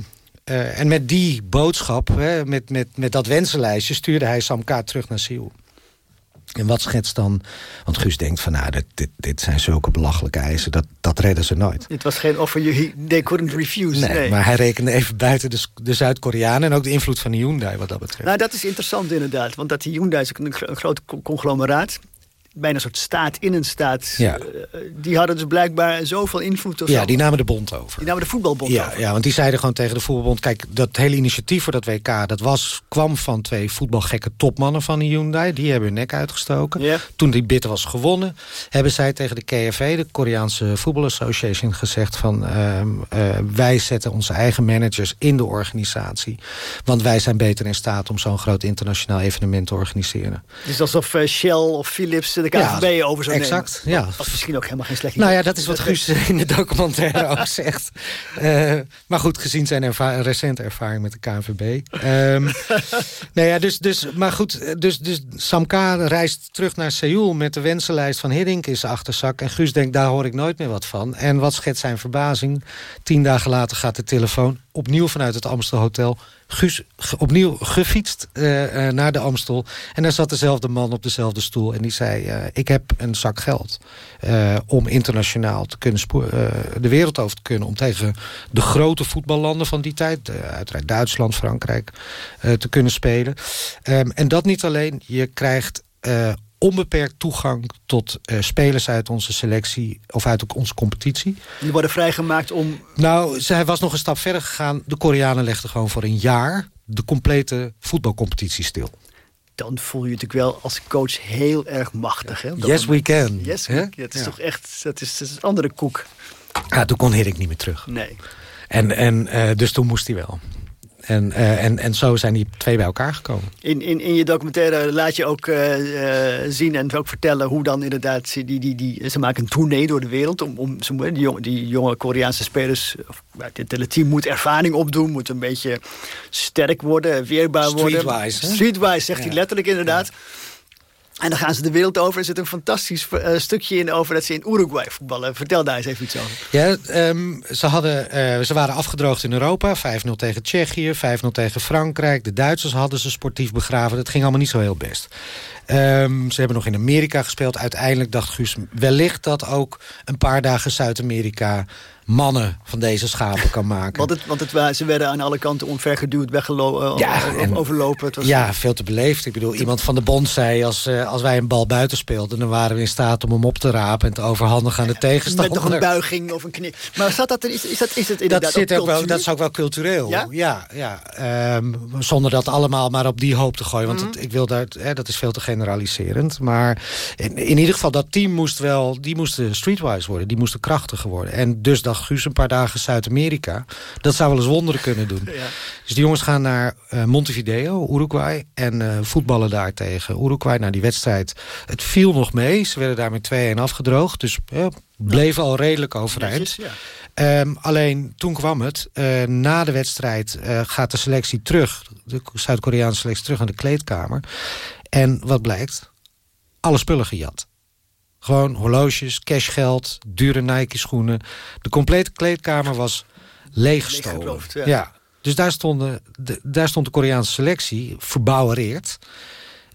eh, en met die boodschap, hè, met, met, met dat wensenlijstje... stuurde hij Sam K. terug naar Seoul. En wat schetst dan... Want Guus denkt van, nou, dit, dit, dit zijn zulke belachelijke eisen... dat, dat redden ze nooit. Dit was geen offer you they couldn't refuse. Nee, Nee, maar hij rekende even buiten de, de Zuid-Koreanen... en ook de invloed van de Hyundai wat dat betreft. Nou, dat is interessant inderdaad. Want dat die Hyundai is een, een groot co- conglomeraat. Bijna een soort staat in een staat. Ja. Eh, die hadden dus blijkbaar zoveel invloed. Of ja, zo. die namen de bond over. Die namen de voetbalbond Ja, over. ja, want die zeiden gewoon tegen de voetbalbond... kijk, dat hele initiatief voor dat WK... dat was, kwam van twee voetbalgekke topmannen van de Hyundai. Die hebben hun nek uitgestoken. Ja. Toen die bid was gewonnen... hebben zij tegen de KFA, de Koreaanse Football Association... gezegd van... ehm, eh, wij zetten onze eigen managers in de organisatie. Want wij zijn beter in staat... om zo'n groot internationaal evenement te organiseren. Is alsof eh, Shell of Philips de KVB Ja, over zou nemen. exact, ja. Dat was misschien ook helemaal geen slecht idee. Nou ja, dat is wat Guus in de documentaire [LAUGHS] ook zegt. Eh, maar goed, gezien zijn erva recente ervaring met de KNVB. Ehm nou ja, dus, dus, maar goed, dus, dus Sam K. reist terug naar Seoul... met de wensenlijst van Hiddink in zijn achterzak. En Guus denkt, daar hoor ik nooit meer wat van. En wat schetst zijn verbazing? Tien dagen later gaat de telefoon opnieuw vanuit het Amstel Hotel... Opnieuw gefietst eh, eh, naar de Amstel. En daar zat dezelfde man op dezelfde stoel. En die zei, eh, ik heb een zak geld om internationaal te kunnen de wereld over te kunnen. Om tegen de grote voetballanden van die tijd, uiteraard Duitsland, Frankrijk, te kunnen spelen. Ehm, en dat niet alleen, je krijgt onbeperkt toegang tot eh, spelers uit onze selectie of uit onze competitie. Die worden vrijgemaakt om... Nou, zij was nog een stap verder gegaan. De Koreanen legden gewoon voor een jaar de complete voetbalcompetitie stil. Dan voel je je natuurlijk wel als coach heel erg machtig. Hè, dat Yes, we can. Yes, we can. Het is Ja. toch echt... Dat is, dat is een andere koek. Ja, toen kon Hiddink niet meer terug. Nee. En, en, eh, dus toen moest hij wel. En, eh, en, en zo zijn die twee bij elkaar gekomen. In, in, in je documentaire laat je ook eh, eh, zien en ook vertellen hoe dan inderdaad... ze- Die, die, die, ze maken een tournee door de wereld. Om, om, ze moeten- die, jonge, die jonge Koreaanse spelers... Of, dit hele team moet ervaring opdoen. Moet een beetje sterk worden, weerbaar worden. Streetwise, hè? Streetwise, zegt Ja. hij letterlijk inderdaad. En dan gaan ze de wereld over. Er zit een fantastisch eh, stukje in over dat ze in Uruguay voetballen. Vertel daar eens even iets over. Ja, ehm, ze, hadden, eh, ze waren afgedroogd in Europa. 5-0 tegen Tsjechië, 5-0 tegen Frankrijk. De Duitsers hadden ze sportief begraven. Dat ging allemaal niet zo heel best. Ehm, ze hebben nog in Amerika gespeeld. Uiteindelijk dacht Guus wellicht dat ook een paar dagen Zuid-Amerika mannen van deze schapen kan maken. [LAUGHS] Want, het, want het, ze werden aan alle kanten omvergeduwd, weggelopen, Ja, en- overlopen. Het was, Ja, veel te beleefd. Ik bedoel, iemand van de bond zei... Als, eh, als wij een bal buiten speelden... dan waren we in staat om hem op te rapen... en te overhandigen aan de Met tegenstander. nog een buiging of een knie. Maar zat dat er, is, is, dat, is het inderdaad Dat, zit ook ook wel, dat is ook wel cultureel. Ja? Ja, ja, Ehm, zonder dat allemaal maar op die hoop te gooien. Want Mhm. ik wil daar, hè, dat is veel te generaliserend. Maar in, in ieder geval, dat team moest wel... die moesten streetwise worden. Die moesten krachtiger worden. En dus dacht Guus een paar dagen Zuid-Amerika... dat zou wel eens wonderen kunnen doen. [LAUGHS] Ja. Dus die jongens gaan naar eh, Montevideo, Uruguay... en eh, voetballen daar tegen Uruguay. Nou, die wedstrijd, het viel nog mee. Ze werden daar met 2-1 afgedroogd. Dus eh, bleven al redelijk overeind. Ehm, alleen toen kwam het. na de wedstrijd gaat de selectie terug. De Zuid-Koreaanse selectie terug naar de kleedkamer. En wat blijkt? Alle spullen gejat. Gewoon horloges, cashgeld, dure Nike-schoenen. De complete kleedkamer was leeggestolen. Ja. ja. Dus daar, stonden, de, daar stond de Koreaanse selectie verbouwereerd.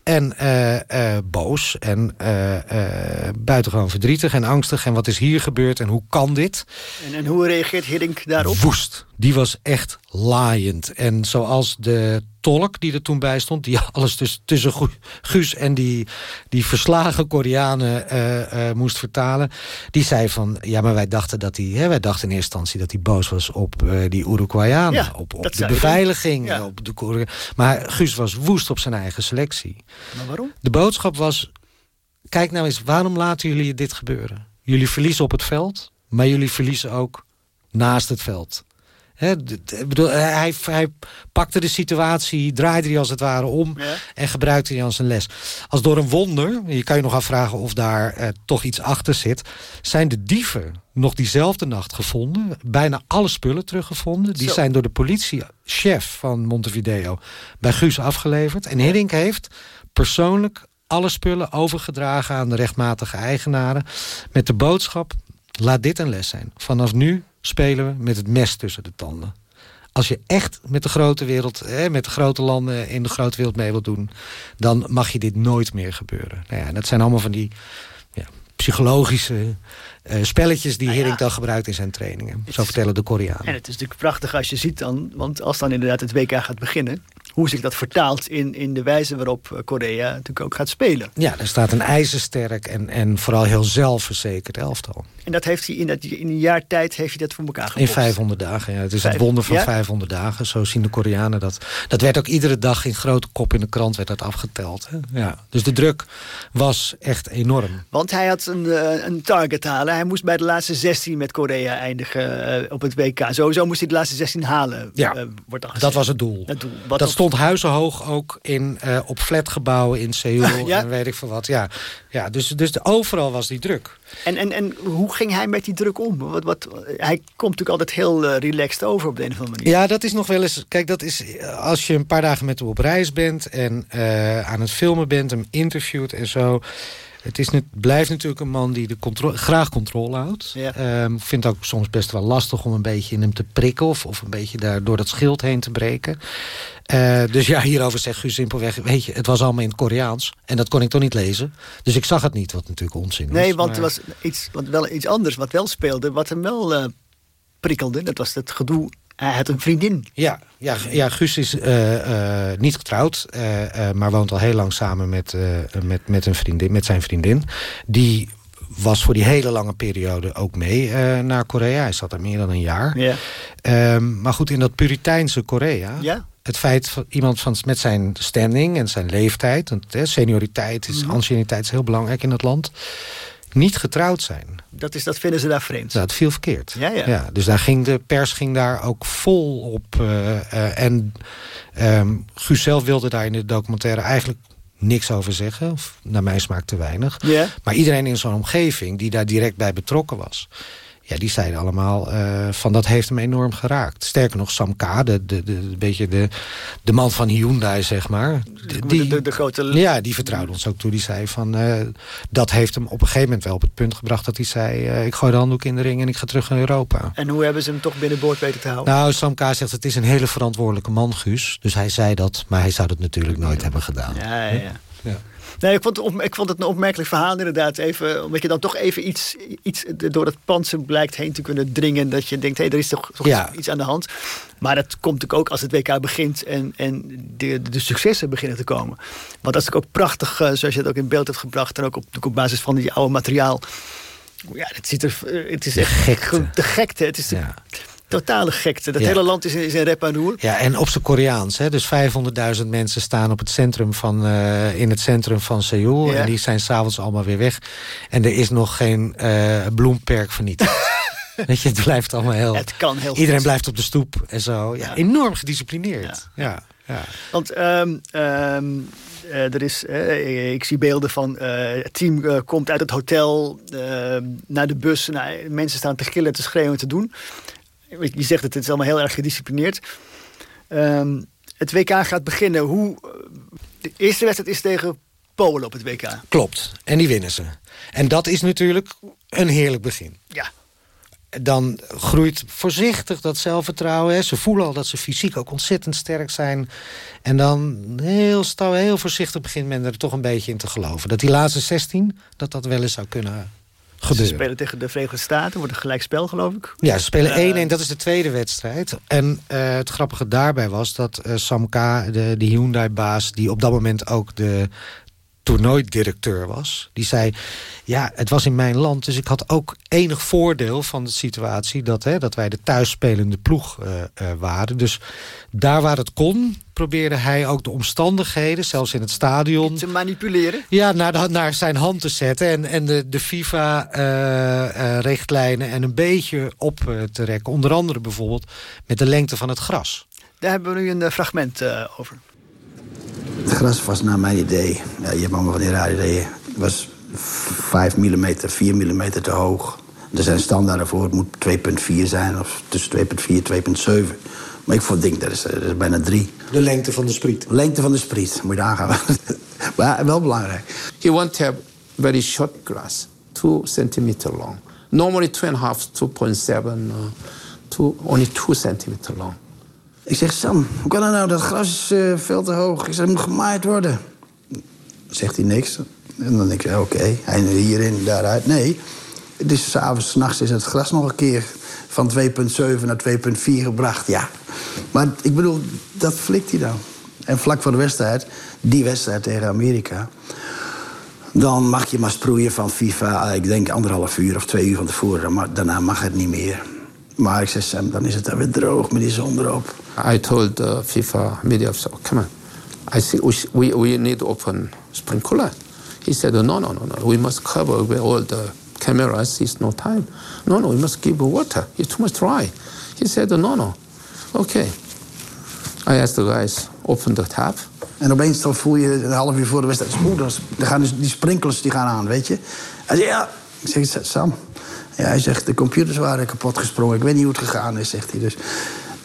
En eh, eh, boos en eh, buitengewoon verdrietig en angstig. En wat is hier gebeurd en hoe kan dit? En, en hoe reageert Hiddink daarop? Woest. Die was echt laaiend. En zoals de tolk die er toen bij stond... die [LAUGHS] alles dus tussen Gu- Guus en die, die verslagen Koreanen eh, moest vertalen... die zei van, ja, maar wij dachten dat hij... Hè, wij dachten in eerste instantie dat hij boos was op eh, die Uruguayanen. Ja, op op de beveiliging. Ja. Op de Korea maar Guus was woest op zijn eigen selectie. Maar waarom? De boodschap was... kijk nou eens, waarom laten jullie dit gebeuren? Jullie verliezen op het veld, maar jullie verliezen ook naast het veld. Bedoel, hij, hij pakte de situatie, draaide die als het ware om... en gebruikte die als een les. Als door een wonder, je kan je nog afvragen of daar eh, toch iets achter zit... zijn de dieven nog diezelfde nacht gevonden. Bijna alle spullen teruggevonden. Die Zo. zijn door de politiechef van Montevideo bij Guus afgeleverd. En Hiddink heeft persoonlijk alle spullen overgedragen aan de rechtmatige eigenaren... met de boodschap, laat dit een les zijn. Vanaf nu spelen we met het mes tussen de tanden. Als je echt met de grote wereld, hè, met de grote landen in de grote wereld mee wilt doen... dan mag je dit nooit meer gebeuren. Nou ja, dat zijn allemaal van die ja, psychologische eh, spelletjes... die Hiddink dan gebruikt in zijn trainingen. Zo vertellen de Koreanen. En het is natuurlijk prachtig als je ziet dan, want als dan inderdaad het WK gaat beginnen, hoe zich dat vertaalt in, in de wijze waarop eh, Korea natuurlijk ook gaat spelen. Ja, er staat een ijzersterk en, en vooral heel zelfverzekerd elftal. En dat heeft hij in, dat, in een jaar tijd heeft hij dat voor elkaar In gepost. 500 dagen, ja. Het is Vijf- het wonder van ja? 500 dagen. Zo zien de Koreanen dat. Dat werd ook iedere dag in grote kop in de krant werd dat afgeteld. Hè? Ja. Dus de druk was echt enorm. Want hij had een, eh, een target halen. Hij moest bij de laatste 16 met Korea eindigen eh, op het WK. Sowieso moest hij de laatste 16 halen. Ja, wordt Dat was het doel. Doel. Wat dat op- stond huizenhoog ook in, eh, op flatgebouwen in Seoul [LAUGHS] Ja? en weet ik veel wat. Ja, ja dus, dus de, overal was die druk. En, en, en hoe ging hij met die druk om? Wat, wat, hij komt natuurlijk altijd heel eh, relaxed over op de een of andere manier. Ja, dat is nog wel eens... Kijk, dat is eh, als je een paar dagen met hem op reis bent... en aan het filmen bent, hem interviewt en zo... Het is net, blijft natuurlijk een man die de contro graag controle houdt. Ja. Ehm, Ik vind het ook soms best wel lastig om een beetje in hem te prikken... of, of een beetje daar door dat schild heen te breken. Eh, dus ja, hierover zegt Guus simpelweg... weet je, het was allemaal in het Koreaans. En dat kon ik toch niet lezen. Dus ik zag het niet, wat natuurlijk onzin is. Nee, want maar- er was iets, wat wel iets anders wat wel speelde. Wat hem wel eh, prikkelde. Dat was het gedoe. Hij had een vriendin. Ja, ja, ja Guus is eh, eh, niet getrouwd, eh, maar woont al heel lang samen met, met, met, een vriendin, met zijn vriendin. Die was voor die hele lange periode ook mee naar Korea. Hij zat er meer dan een jaar. Ja. Ehm, maar goed, in dat Puriteinse Korea... Ja. het feit van iemand van, met zijn standing en zijn leeftijd... hè, senioriteit, is, anciëniteit is heel belangrijk in het land... niet getrouwd zijn. Dat, is, dat vinden ze daar vreemd. Het viel verkeerd. Ja, ja. dus daar ging de pers ging daar ook vol op. eh, eh, en ehm Guus zelf wilde daar in de documentaire eigenlijk niks over zeggen. Of, naar mijn smaak te weinig. Ja. Maar iedereen in zo'n omgeving die daar direct bij betrokken was... Ja, die zeiden allemaal eh, van dat heeft hem enorm geraakt. Sterker nog, Sam K, de, de, de, beetje de, de man van Hyundai, zeg maar. De, de, de grote... Ja, die vertrouwde ons ook toe. Die zei van, eh, dat heeft hem op een gegeven moment wel op het punt gebracht... dat hij zei, eh, ik gooi de handdoek in de ring en ik ga terug naar Europa. En hoe hebben ze hem toch binnenboord weten te houden? Nou, Sam K zegt, het is een hele verantwoordelijke man, Guus. Dus hij zei dat, maar hij zou dat natuurlijk nooit hebben gedaan. Ja, ja, ja. Ja. Nee, ik vond, het ik vond het een opmerkelijk verhaal inderdaad. Even, omdat je dan toch even iets, iets door het panzer blijkt heen te kunnen dringen. Dat je denkt, hé, er is toch, toch Ja. iets aan de hand. Maar dat komt natuurlijk ook als het WK begint en, en de, de successen beginnen te komen. Want dat is ook prachtig, eh, zoals je het ook in beeld hebt gebracht. En ook op, basis van die oude materiaal. Ja, het, ziet er, eh, het is echt gekte. de gekte. Het is de totale gekte. Dat Ja. hele land is in, is in rep roer. Ja, en op zijn Koreaans. Hè? Dus 500.000 mensen staan op het centrum van, eh, in het centrum van Seoul. Ja. En die zijn s'avonds allemaal weer weg. En er is nog geen eh, bloemperk vernietigd. [LAUGHS] Weet je, het blijft allemaal heel... Het kan heel Iedereen goed. blijft op de stoep en zo. Ja, enorm gedisciplineerd. Ja. Ja. Want ehm, ehm, eh, er is, ik zie beelden van het team komt uit het hotel naar de bus. Nou, mensen staan te gillen, te schreeuwen, te doen. Je zegt het, het is allemaal heel erg gedisciplineerd. Ehm, het WK gaat beginnen. Hoe, de eerste wedstrijd is tegen Polen op het WK. Klopt. En die winnen ze. En dat is natuurlijk een heerlijk begin. Ja. Dan groeit voorzichtig dat zelfvertrouwen. Hè. Ze voelen al dat ze fysiek ook ontzettend sterk zijn. En dan heel, stouw, heel voorzichtig begint men er toch een beetje in te geloven. Dat die laatste 16, dat dat wel eens zou kunnen Ze spelen tegen de Verenigde Staten. Wordt een gelijkspel, geloof ik. Ja, ze spelen Eh, 1-1, dat is de tweede wedstrijd. En eh, het grappige daarbij was dat eh, Sam K, de, de Hyundai-baas... die op dat moment ook de toernooidirecteur was. Die zei, ja, het was in mijn land... dus ik had ook enig voordeel van de situatie... dat, hè, dat wij de thuisspelende ploeg uh, uh, waren. Dus daar waar het kon, probeerde hij ook de omstandigheden... zelfs in het stadion... Te manipuleren? Ja, naar, de, naar zijn hand te zetten... en, en de, de FIFA-richtlijnen uh, en een beetje op te rekken. Onder andere bijvoorbeeld met de lengte van het gras. Daar hebben we nu een fragment over. Het gras was naar mijn idee, ja, je hebt allemaal van die rare ideeën... was 5 mm, 4 mm te hoog. Er zijn standaarden voor, het moet 2,4 zijn... of tussen 2,4 2,7. Maar ik vond, denk, dat is, dat is bijna 3. De lengte van de spriet? De lengte van de spriet, moet je aangaan. [LAUGHS] maar wel belangrijk. You want to have very short grass, 2 centimeter long. Normally 2,5, 2,7, uh, two, only 2 centimeter long. Ik zeg, Sam, hoe kan dat nou? Dat gras is uh, veel te hoog. Ik zeg, het moet gemaaid worden. Zegt hij niks. En dan denk ik, oké, okay. hij hierin, daaruit. Nee, dus s'avonds, s'nachts is het gras nog een keer van 2,7 naar 2,4 gebracht. Ja, maar ik bedoel, dat flikt hij dan. En vlak voor de wedstrijd, die wedstrijd tegen Amerika... dan mag je maar sproeien van FIFA, ik denk anderhalf uur of twee uur van tevoren. Maar daarna mag het niet meer. Maar ik zei, Sam, dan is het dan weer droog met die zon erop. I told the FIFA media officer, come on, I see we, we need open sprinkler. He said, no, no, no, no, we must cover with all the cameras, it's no time. No, no, we must give water, it's too much dry. He said, no, no, okay. I asked the guys, open the tap. En opeens dan voel je een half uur voor de wedstrijd... Dan gaan dus die sprinklers die gaan aan, weet je. Hij zei, ja. Ik zeg, Sam, ja, hij zegt, de computers waren kapot gesprongen. Ik weet niet hoe het gegaan is, zegt hij. Dus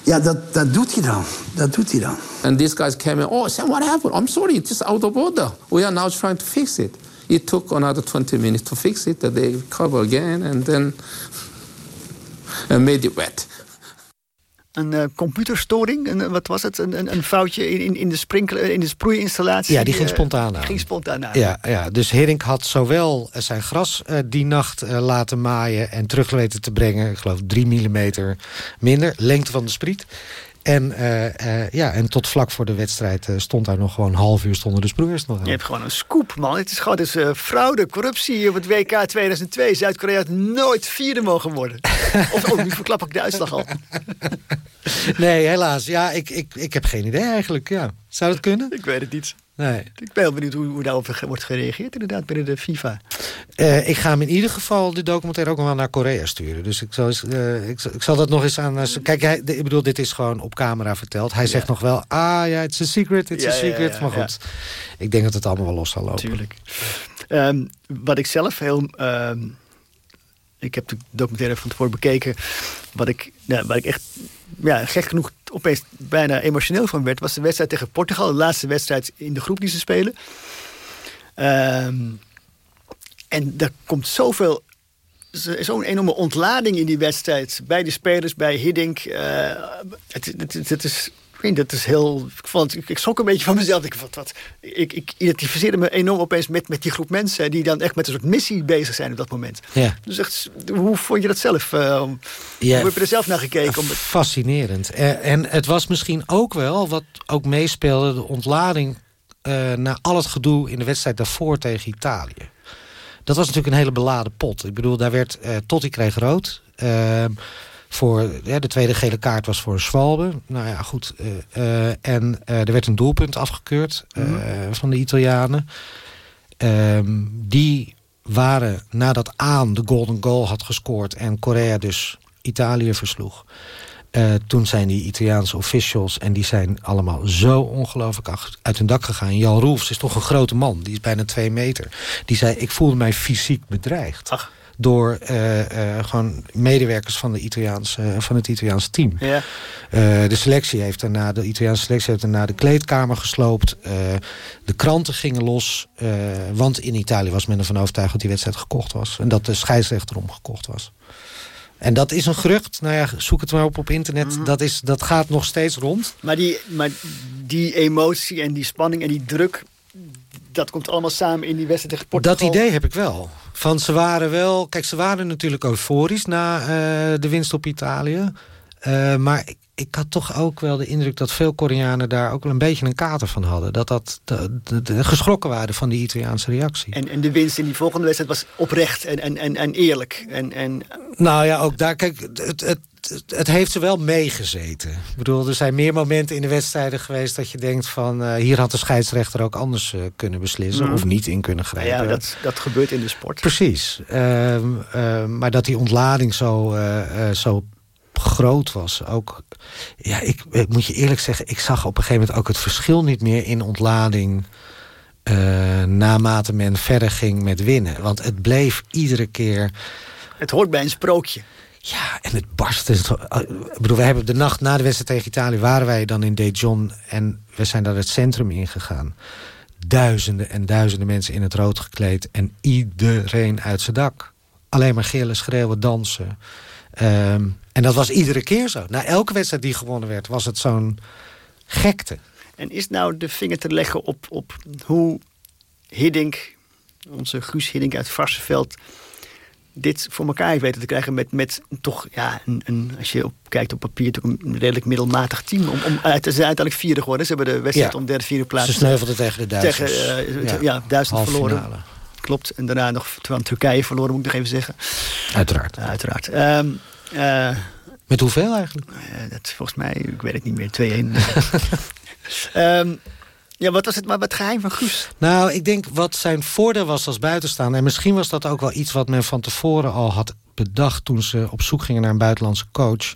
ja, dat, dat doet hij dan. Dat doet hij dan. And these guys came in, oh, Sam, what happened? I'm sorry, it's out of order. We are now trying to fix it. It took another 20 minutes to fix it. They cover again and then and made it wet. Een uh, computerstoring, een, wat was het? Een, een, een foutje in, in, de sprinkel, in de sproeiinstallatie? Ja, die ging spontaan aan. ging spontaan aan. Ja, ja, dus Herink had zowel zijn gras uh, die nacht uh, laten maaien... en terug weten te brengen, ik geloof 3 mm minder, lengte van de spriet... En, uh, uh, ja, en tot vlak voor de wedstrijd uh, stond daar nog gewoon een half uur stonden de sproeiers nog aan. Je hebt gewoon een scoop, man. Het is gewoon dus, fraude, corruptie op het WK 2002. Zuid-Korea had nooit vierde mogen worden. [LAUGHS] of oh, nu verklap ik de uitslag al. nee, helaas. Ja, ik, ik, ik heb geen idee eigenlijk. Ja. Zou het kunnen? Ik weet het niet. Nee. Ik ben heel benieuwd hoe, hoe daarop wordt gereageerd inderdaad binnen de FIFA. Uh, ik ga hem in ieder geval de documentaire ook nog wel naar Korea sturen. Dus ik zal, uh, ik, ik, zal dat nog eens aan... Uh, kijk, hij, de, ik bedoel, dit is gewoon op camera verteld. Hij zegt nog wel, ah ja, it's a secret, it's ja, a secret. Ja, maar goed, ik denk dat het allemaal wel los zal lopen. Tuurlijk. Um, wat ik zelf heel... Um, ik heb de documentaire van tevoren bekeken. Wat ik, nou, wat ik echt ja, gek genoeg opeens bijna emotioneel van werd... was de wedstrijd tegen Portugal. De laatste wedstrijd in de groep die ze spelen. Um, en er komt zoveel... Zo'n enorme ontlading in die wedstrijd. Bij de spelers, bij Hiddink. Uh, het, het, het is dat is heel. Ik, vond, ik, ik schrok een beetje van mezelf. Ik, wat, wat, ik, ik identificeerde me enorm opeens met, met die groep mensen die dan echt met een soort missie bezig zijn op dat moment. Ja. Dus echt, hoe vond je dat zelf? Uh, ja, hoe heb je er zelf naar gekeken? Om Fascinerend. Uh, en het was misschien ook wel, wat ook meespeelde, de ontlading uh, na al het gedoe in de wedstrijd daarvoor tegen Italië. Dat was natuurlijk een hele beladen pot. Ik bedoel, daar werd Totti kreeg rood. Voor, ja, de tweede gele kaart was voor Schwalbe. Nou ja, goed. Uh, en uh, er werd een doelpunt afgekeurd mm. van de Italianen. Ehm, die waren nadat Aan de golden goal had gescoord... en Korea dus Italië versloeg... toen zijn die Italiaanse officials... en die zijn allemaal zo ongelooflijk uit hun dak gegaan. Jan Roelfs is toch een grote man. Die is bijna twee meter. Die zei, ik voelde mij fysiek bedreigd. Ach door uh, uh, gewoon medewerkers van, de Italiaanse, uh, van het Italiaanse team. Ja. de selectie heeft daarna, de Italiaanse selectie heeft daarna de kleedkamer gesloopt. de kranten gingen los. want in Italië was men ervan overtuigd dat die wedstrijd gekocht was. En dat de scheidsrechter omgekocht was. En dat is een gerucht. Nou ja, zoek het maar op op internet. Mm -hmm. dat, is, dat gaat nog steeds rond. Maar die, maar die emotie en die spanning en die druk dat komt allemaal samen in die wedstrijd tegen Portugal. Dat idee heb ik wel. Van ze waren wel... Kijk, ze waren natuurlijk euforisch na uh, de winst op Italië. Uh, maar ik, ik had toch ook wel de indruk dat veel Koreanen daar ook wel een beetje een kater van hadden. Dat dat de, de, de geschrokken waren van die Italiaanse reactie. En, en de winst in die volgende wedstrijd was oprecht en, en, en, en eerlijk. En, en... Nou ja, ook daar, kijk, het, het, het heeft ze wel meegezeten. Ik bedoel, er zijn meer momenten in de wedstrijden geweest... dat je denkt van, uh, hier had de scheidsrechter ook anders uh, kunnen beslissen... Mm. of niet in kunnen grijpen. Ja, dat, dat gebeurt in de sport. Precies. Uh, maar dat die ontlading zo, uh, zo groot was. Ook, ja, ik, ik, moet je eerlijk zeggen, ik zag op een gegeven moment ook het verschil niet meer in ontlading. Uh, naarmate men verder ging met winnen. Want het bleef iedere keer. Het hoort bij een sprookje. Ja, en het barstte. Ik bedoel, we hebben de nacht na de wedstrijd tegen Italië waren wij dan in Dijon en we zijn daar het centrum ingegaan. Duizenden en duizenden mensen in het rood gekleed en iedereen uit zijn dak. Alleen maar gillen, schreeuwen, dansen. Um, en dat was iedere keer zo. Na elke wedstrijd die gewonnen werd, was het zo'n gekte. En is nou de vinger te leggen op, op hoe Hiddink, onze Guus Hiddink uit Varsenveld... dit voor elkaar heeft weten te krijgen met, met toch, ja, een, een, als je op, kijkt op papier... toch een redelijk middelmatig team. Om, om, het is uiteindelijk vierde geworden. Ze hebben de wedstrijd ja. om derde, vierde plaats. Ze sneuvelden tegen de Duitsers. Tegen, uh, ja, ja Duitsland verloren. Finale. Klopt. En daarna nog van Turkije verloren, moet ik nog even zeggen. Uiteraard. Uh, uiteraard. Um, uh, Met hoeveel eigenlijk? Uh, dat volgens mij, ik weet het niet meer, 2-1. um, [LAUGHS] ja, wat was het maar wat geheim van Guus? Nou, ik denk wat zijn voordeel was als buitenstaander... en misschien was dat ook wel iets wat men van tevoren al had bedacht... toen ze op zoek gingen naar een buitenlandse coach...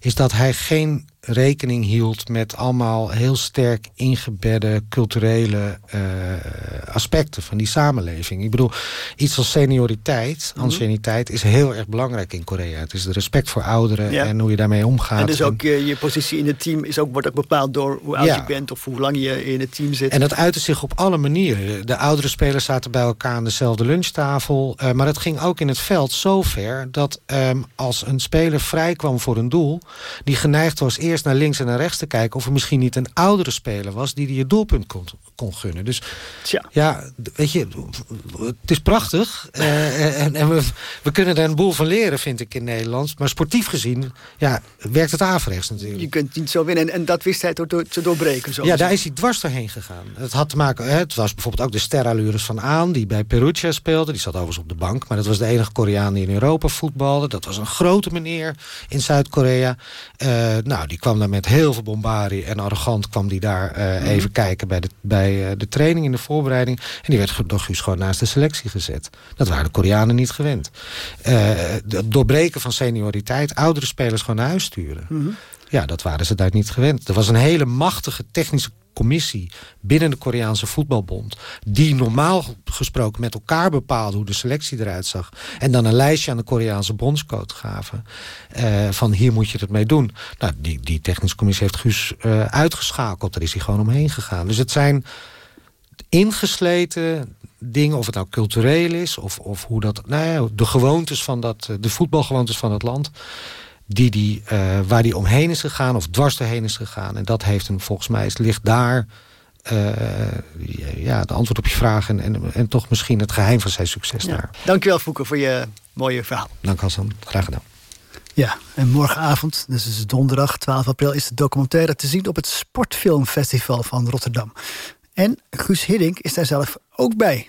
is dat hij geen rekening hield met allemaal heel sterk ingebedde culturele uh, aspecten van die samenleving. Ik bedoel, iets als senioriteit, mm anciëniteit, is heel erg belangrijk in Korea. Het is de respect voor ouderen ja. en hoe je daarmee omgaat. En dus ook je, je positie in het team is ook, wordt ook bepaald door hoe oud ja. je bent of hoe lang je in het team zit. En dat uitte zich op alle manieren. De oudere spelers zaten bij elkaar aan dezelfde lunchtafel. Uh, maar het ging ook in het veld zo ver dat um, als een speler vrij kwam voor een doel, die geneigd was eerst naar links en naar rechts te kijken... of er misschien niet een oudere speler was die die je doelpunt kon, kon gunnen. Dus Tja. ja, weet je, het is prachtig. uh, en en we, we kunnen er een boel van leren, vind ik, in Nederland. Maar sportief gezien, ja, werkt het averechts natuurlijk. Je kunt niet zo winnen. En, en dat wist hij door, door, te doorbreken. Zo ja, daar is hij dwars doorheen gegaan. Het had te maken, het was bijvoorbeeld ook de sterallures van Aan... die bij Perugia speelde. Die zat overigens op de bank. Maar dat was de enige Koreaan die in Europa voetbalde. Dat was een grote meneer in Zuid-Korea. Uh, nou, die kwam daar met heel veel bombarie en arrogant... kwam die daar uh, mm. even kijken bij de, bij uh, de training in de voorbereiding. En die werd door Guus gewoon naast de selectie gezet. Dat waren de Koreanen niet gewend. Het doorbreken van senioriteit, oudere spelers gewoon naar huis sturen. Mhm. Ja, dat waren ze daar niet gewend. Er was een hele machtige technische commissie binnen de Koreaanse voetbalbond... die normaal gesproken met elkaar bepaalde hoe de selectie eruit zag... en dan een lijstje aan de Koreaanse bondscoach gaven... Uh, van hier moet je het mee doen. Nou, die, die technische commissie heeft Guus uh, uitgeschakeld. Daar is hij gewoon omheen gegaan. Dus het zijn ingesleten dingen, of het nou cultureel is... of, of hoe dat, nou ja, de gewoontes van dat, de voetbalgewoontes van het land die die, uh, waar die omheen is gegaan of dwars doorheen is gegaan. En dat heeft hem volgens mij, is, ligt daar uh, ja, het antwoord op je vraag... En, en, en, toch misschien het geheim van zijn succes ja. daar. Dankjewel Fouke voor je mooie verhaal. Dank Hassan, graag gedaan. Ja, en morgenavond, dus is donderdag 12 april... is de documentaire te zien op het Sportfilmfestival van Rotterdam. En Guus Hiddink is daar zelf ook bij.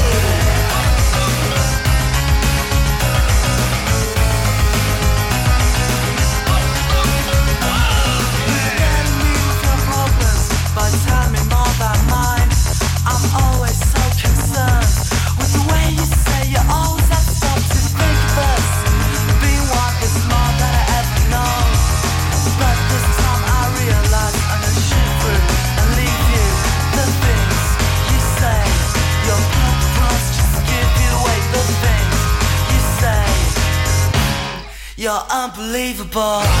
Unbelievable.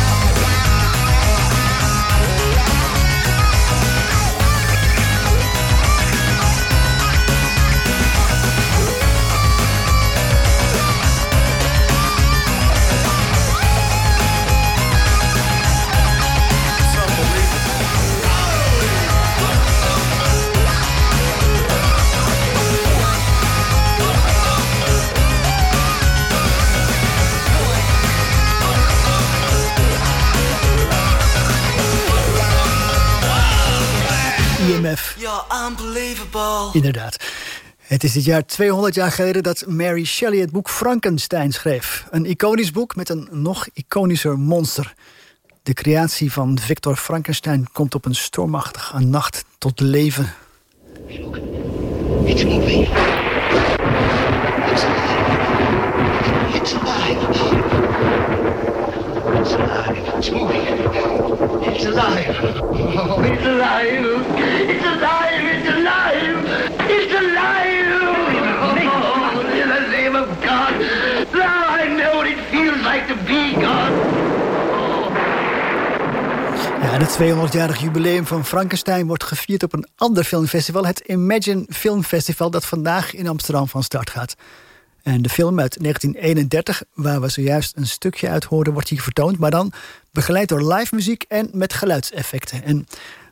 IMF. You're unbelievable. Inderdaad. Het is dit jaar 200 jaar geleden dat Mary Shelley het boek Frankenstein schreef. Een iconisch boek met een nog iconischer monster. De creatie van Victor Frankenstein komt op een stormachtige nacht tot leven. It's moving. It's alive. It's alive. It's alive. It's moving. It's alive. Oh, it's alive. It's alive. It's alive. It's alive. Oh, in the name of God. Now I know what it feels like to be God. Ja, het 200-jarig jubileum van Frankenstein wordt gevierd op een ander filmfestival. Het Imagine Film Festival dat vandaag in Amsterdam van start gaat. En de film uit 1931, waar we zojuist een stukje uit hoorden, wordt hier vertoond. Maar dan begeleid door live muziek en met geluidseffecten. En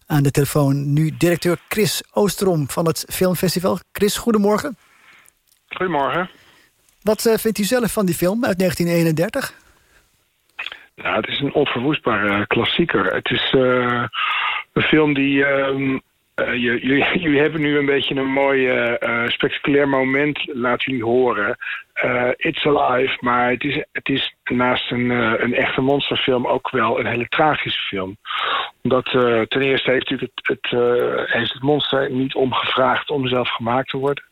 aan de telefoon nu directeur Chris Oosterom van het filmfestival. Chris, goedemorgen. Goedemorgen. Wat eh, vindt u zelf van die film uit 1931? Ja, het is een onverwoestbare klassieker. Het is eh, een film die... ehm, eh, [LAUGHS] jullie, hebben nu een beetje een mooi eh, eh, spectaculair moment laten jullie horen. It's Alive, maar het is, het is naast een, een echte monsterfilm ook wel een hele tragische film. Omdat ten eerste heeft natuurlijk het, het, heeft het monster niet omgevraagd om zelf gemaakt te worden.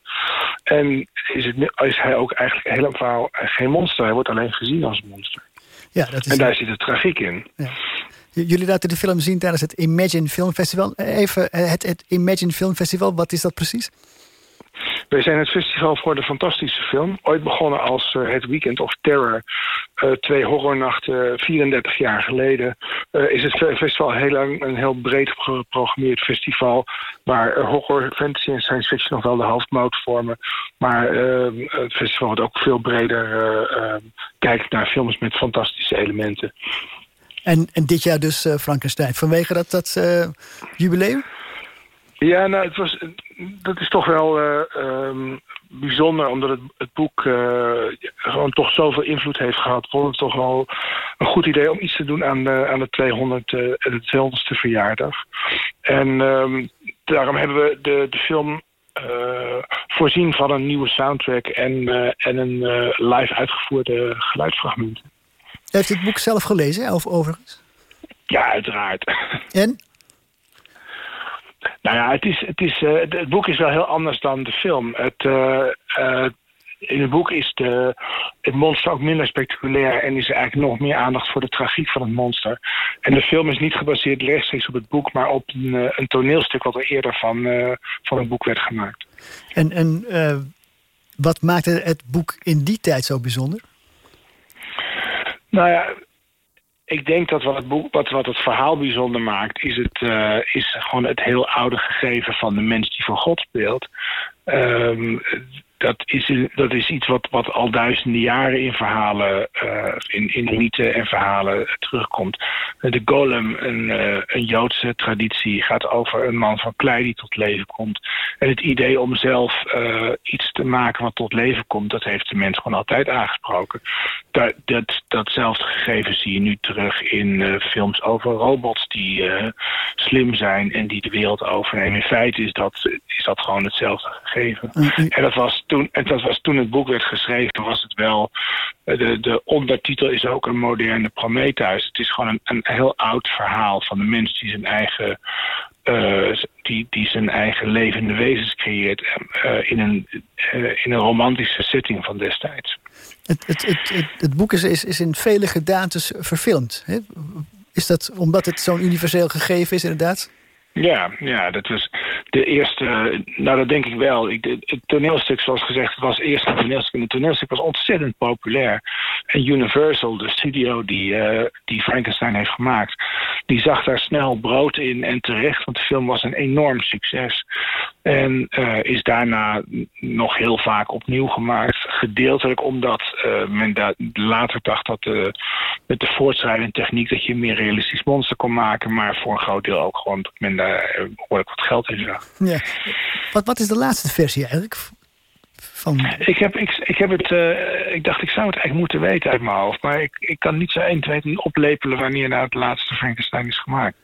En is, het, is hij ook eigenlijk helemaal geen monster. Hij wordt alleen gezien als monster. Ja, dat is En daar zit de tragiek in. J- Jullie laten de film zien tijdens het Imagine Film Festival. Eh, Even eh, het, Imagine Film Festival, wat is dat precies? Wij zijn het festival voor de fantastische film. Ooit begonnen als eh, het Weekend of Terror. twee horrornachten, 34 jaar geleden. is het fe- festival heel lang een heel breed geprogrammeerd festival. Waar horror, fantasy en science fiction nog wel de hoofdmoot vormen. Maar eh, het festival wat ook veel breder eh, eh, kijkt naar films met fantastische elementen. En, en dit jaar dus eh, Frankenstein. Vanwege dat, dat eh, jubileum? Ja, nou, het was, dat is toch wel eh, ehm, bijzonder, omdat het, het boek gewoon toch zoveel invloed heeft gehad. Vond het toch wel een goed idee om iets te doen aan de, aan de 200, eh, de 200ste verjaardag. En ehm, daarom hebben we de, de film voorzien van een nieuwe soundtrack en, en een live uitgevoerde geluidsfragmenten. U heeft het boek zelf gelezen, of overigens? Ja, uiteraard. [LAUGHS] En? Nou ja, het, is, het, is, eh, het, boek is wel heel anders dan de film. Het, eh, eh, in het boek is de, het monster ook minder spectaculair en is er eigenlijk nog meer aandacht voor de tragiek van het monster. En de film is niet gebaseerd rechtstreeks op het boek, maar op een, een toneelstuk wat er eerder van, van het boek werd gemaakt. En, en wat maakte het boek in die tijd zo bijzonder? Nou ja, ik denk dat wat het, wat, wat het verhaal bijzonder maakt, is, het, eh, is gewoon het heel oude gegeven van de mens die voor God speelt. Ehm, dat, is, dat is iets wat, wat al duizenden jaren in verhalen, eh, in, in mythen en verhalen terugkomt. De golem, een, eh, een Joodse traditie, gaat over een man van klei die tot leven komt. En het idee om zelf eh, iets te maken wat tot leven komt, dat heeft de mens gewoon altijd aangesproken. Dat, dat, datzelfde gegeven zie je nu terug in films over robots die slim zijn en die de wereld overnemen. In feite is dat, is dat gewoon hetzelfde gegeven. En dat was toen, en dat was toen het boek werd geschreven, was het wel. De, de ondertitel is ook een moderne Prometheus. Het is gewoon een, een heel oud verhaal van de mens die zijn eigen. Uh, die, die zijn eigen levende wezens creëert uh, in, een, in een romantische setting van destijds. Het, het, het, het, het boek is, is, is in vele gedaantes verfilmd. Hè? Is dat omdat het zo'n universeel gegeven is, inderdaad? Ja, ja, dat was de eerste. Nou, dat denk ik wel. Ik, het toneelstuk, zoals gezegd, was eerst een toneelstuk. En het toneelstuk was ontzettend populair. En Universal, de studio die, uh, die Frankenstein heeft gemaakt, die zag daar snel brood in en terecht, want de film was een enorm succes. En uh, is daarna nog heel vaak opnieuw gemaakt. Gedeeltelijk omdat uh, men da later dacht dat met de voortschrijdende techniek dat je een meer realistisch monster kon maken. Maar voor een groot deel ook gewoon dat men daar behoorlijk wat geld in zag. Ja. Wat, wat is de laatste versie eigenlijk? Van... Ik, heb, ik, ik, heb het, uh, ik dacht, ik zou het eigenlijk moeten weten uit mijn hoofd. Maar ik, ik kan niet zo 1, 2, oplepelen wanneer nou het laatste Frankenstein is gemaakt.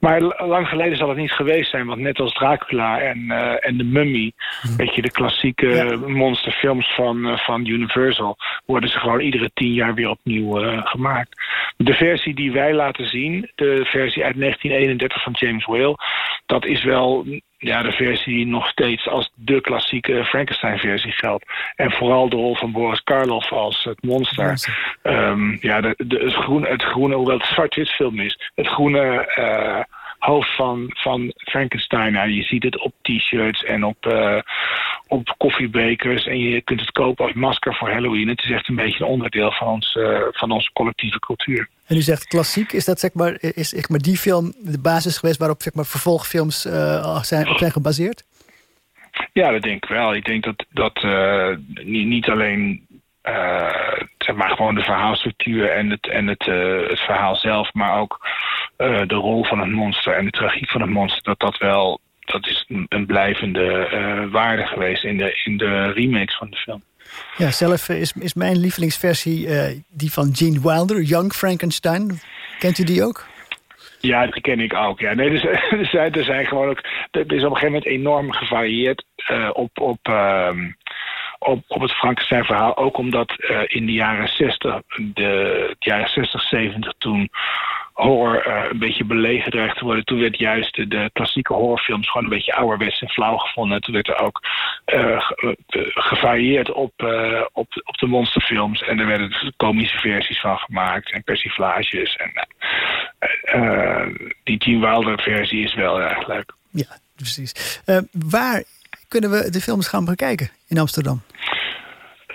Maar lang geleden zal het niet geweest zijn. Want net als Dracula en, uh, en de Mummy... Hm. weet je, de klassieke ja. monsterfilms van, uh, van Universal... worden ze gewoon iedere tien jaar weer opnieuw uh, gemaakt. De versie die wij laten zien... de versie uit 1931 van James Whale... dat is wel ja, de versie die nog steeds als de klassieke Frankenstein-versie geldt. En vooral de rol van Boris Karloff als het monster. Um, ja, de, de, het, groene, het groene, hoewel het zwart-wit film is... het groene uh, hoofd van, van Frankenstein. Nou, je ziet het op t-shirts en op, uh, op koffiebekers. En je kunt het kopen als masker voor Halloween. Het is echt een beetje een onderdeel van, ons, uh, van onze collectieve cultuur. En u zegt klassiek, is dat zeg maar, is, zeg maar die film de basis geweest waarop zeg maar, vervolgfilms uh, zijn, op zijn gebaseerd? Ja, dat denk ik wel. Ik denk dat, dat niet, niet alleen uh, zeg maar gewoon de verhaalstructuur en het, en het, uh, het verhaal zelf, maar ook uh, de rol van het monster en de tragiek van het monster, dat dat wel dat is een, een blijvende waarde geweest in de, in de remakes van de film. Ja, zelf is, is mijn lievelingsversie die van Gene Wilder, Young Frankenstein. Kent u die ook? Ja, die ken ik ook. Ja, nee, dus, [LAUGHS] er, zijn, er zijn gewoon ook. Er is op een gegeven moment enorm gevarieerd uh, op. op uh, op, het Frankenstein verhaal. Ook omdat uh, in de jaren 60, de, de jaren 60, 70 toen horror uh, een beetje belegen dreigde te worden. Toen werd juist de, klassieke horrorfilms gewoon een beetje ouderwets en flauw gevonden. Toen werd er ook uh, gevarieerd op, op, op de monsterfilms. En er werden komische versies van gemaakt en persiflages. En, die Gene Wilder versie is wel erg leuk. Ja, precies. waar kunnen we de films gaan bekijken in Amsterdam?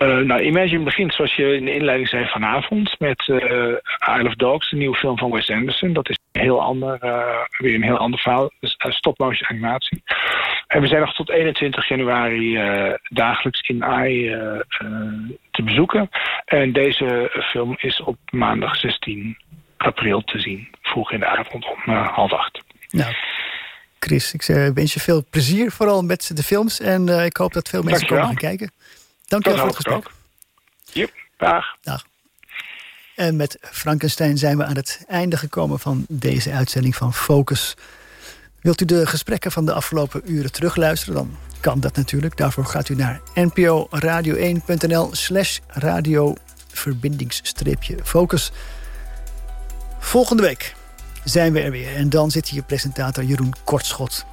Uh, nou, Imagine begint zoals je in de inleiding zei vanavond met uh, Isle of Dogs, de nieuwe film van Wes Anderson. Dat is een heel ander, uh, weer een heel ander verhaal, dus, stop-motion animatie. En we zijn nog tot 21 januari dagelijks in AI te bezoeken. En deze film is op maandag 16 april te zien, vroeg in de avond om half acht. Nou. Chris, ik wens je veel plezier, vooral met de films. En uh, ik hoop dat veel mensen komen gaan kijken. Dank je wel voor het gesprek. Yep, dag. dag. En met Frankenstein zijn we aan het einde gekomen van deze uitzending van Focus. Wilt u de gesprekken van de afgelopen uren terugluisteren? Dan kan dat natuurlijk. Daarvoor gaat u naar nporadio1.nl slash radio focus. Volgende week zijn we er weer. En dan zit hier presentator Jeroen Kortschot.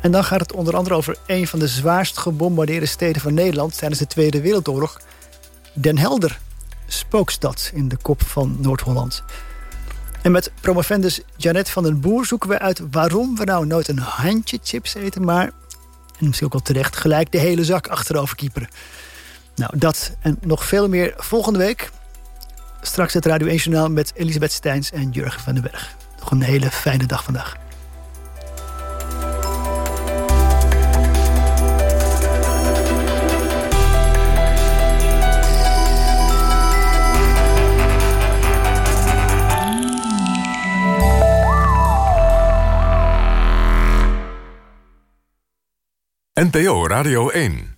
En dan gaat het onder andere over een van de zwaarst gebombardeerde steden van Nederland tijdens de Tweede Wereldoorlog. Den Helder, spookstad in de kop van Noord-Holland. En met promovendus Janet van den Boer zoeken we uit waarom we nou nooit een handje chips eten, maar, en misschien ook wel terecht, gelijk de hele zak achterover kieperen. Nou, dat en nog veel meer volgende week. Straks het Radio 1 Journaal met Elisabeth Steins en Jurgen van den Berg. Nog een hele fijne dag vandaag. NPO Radio 1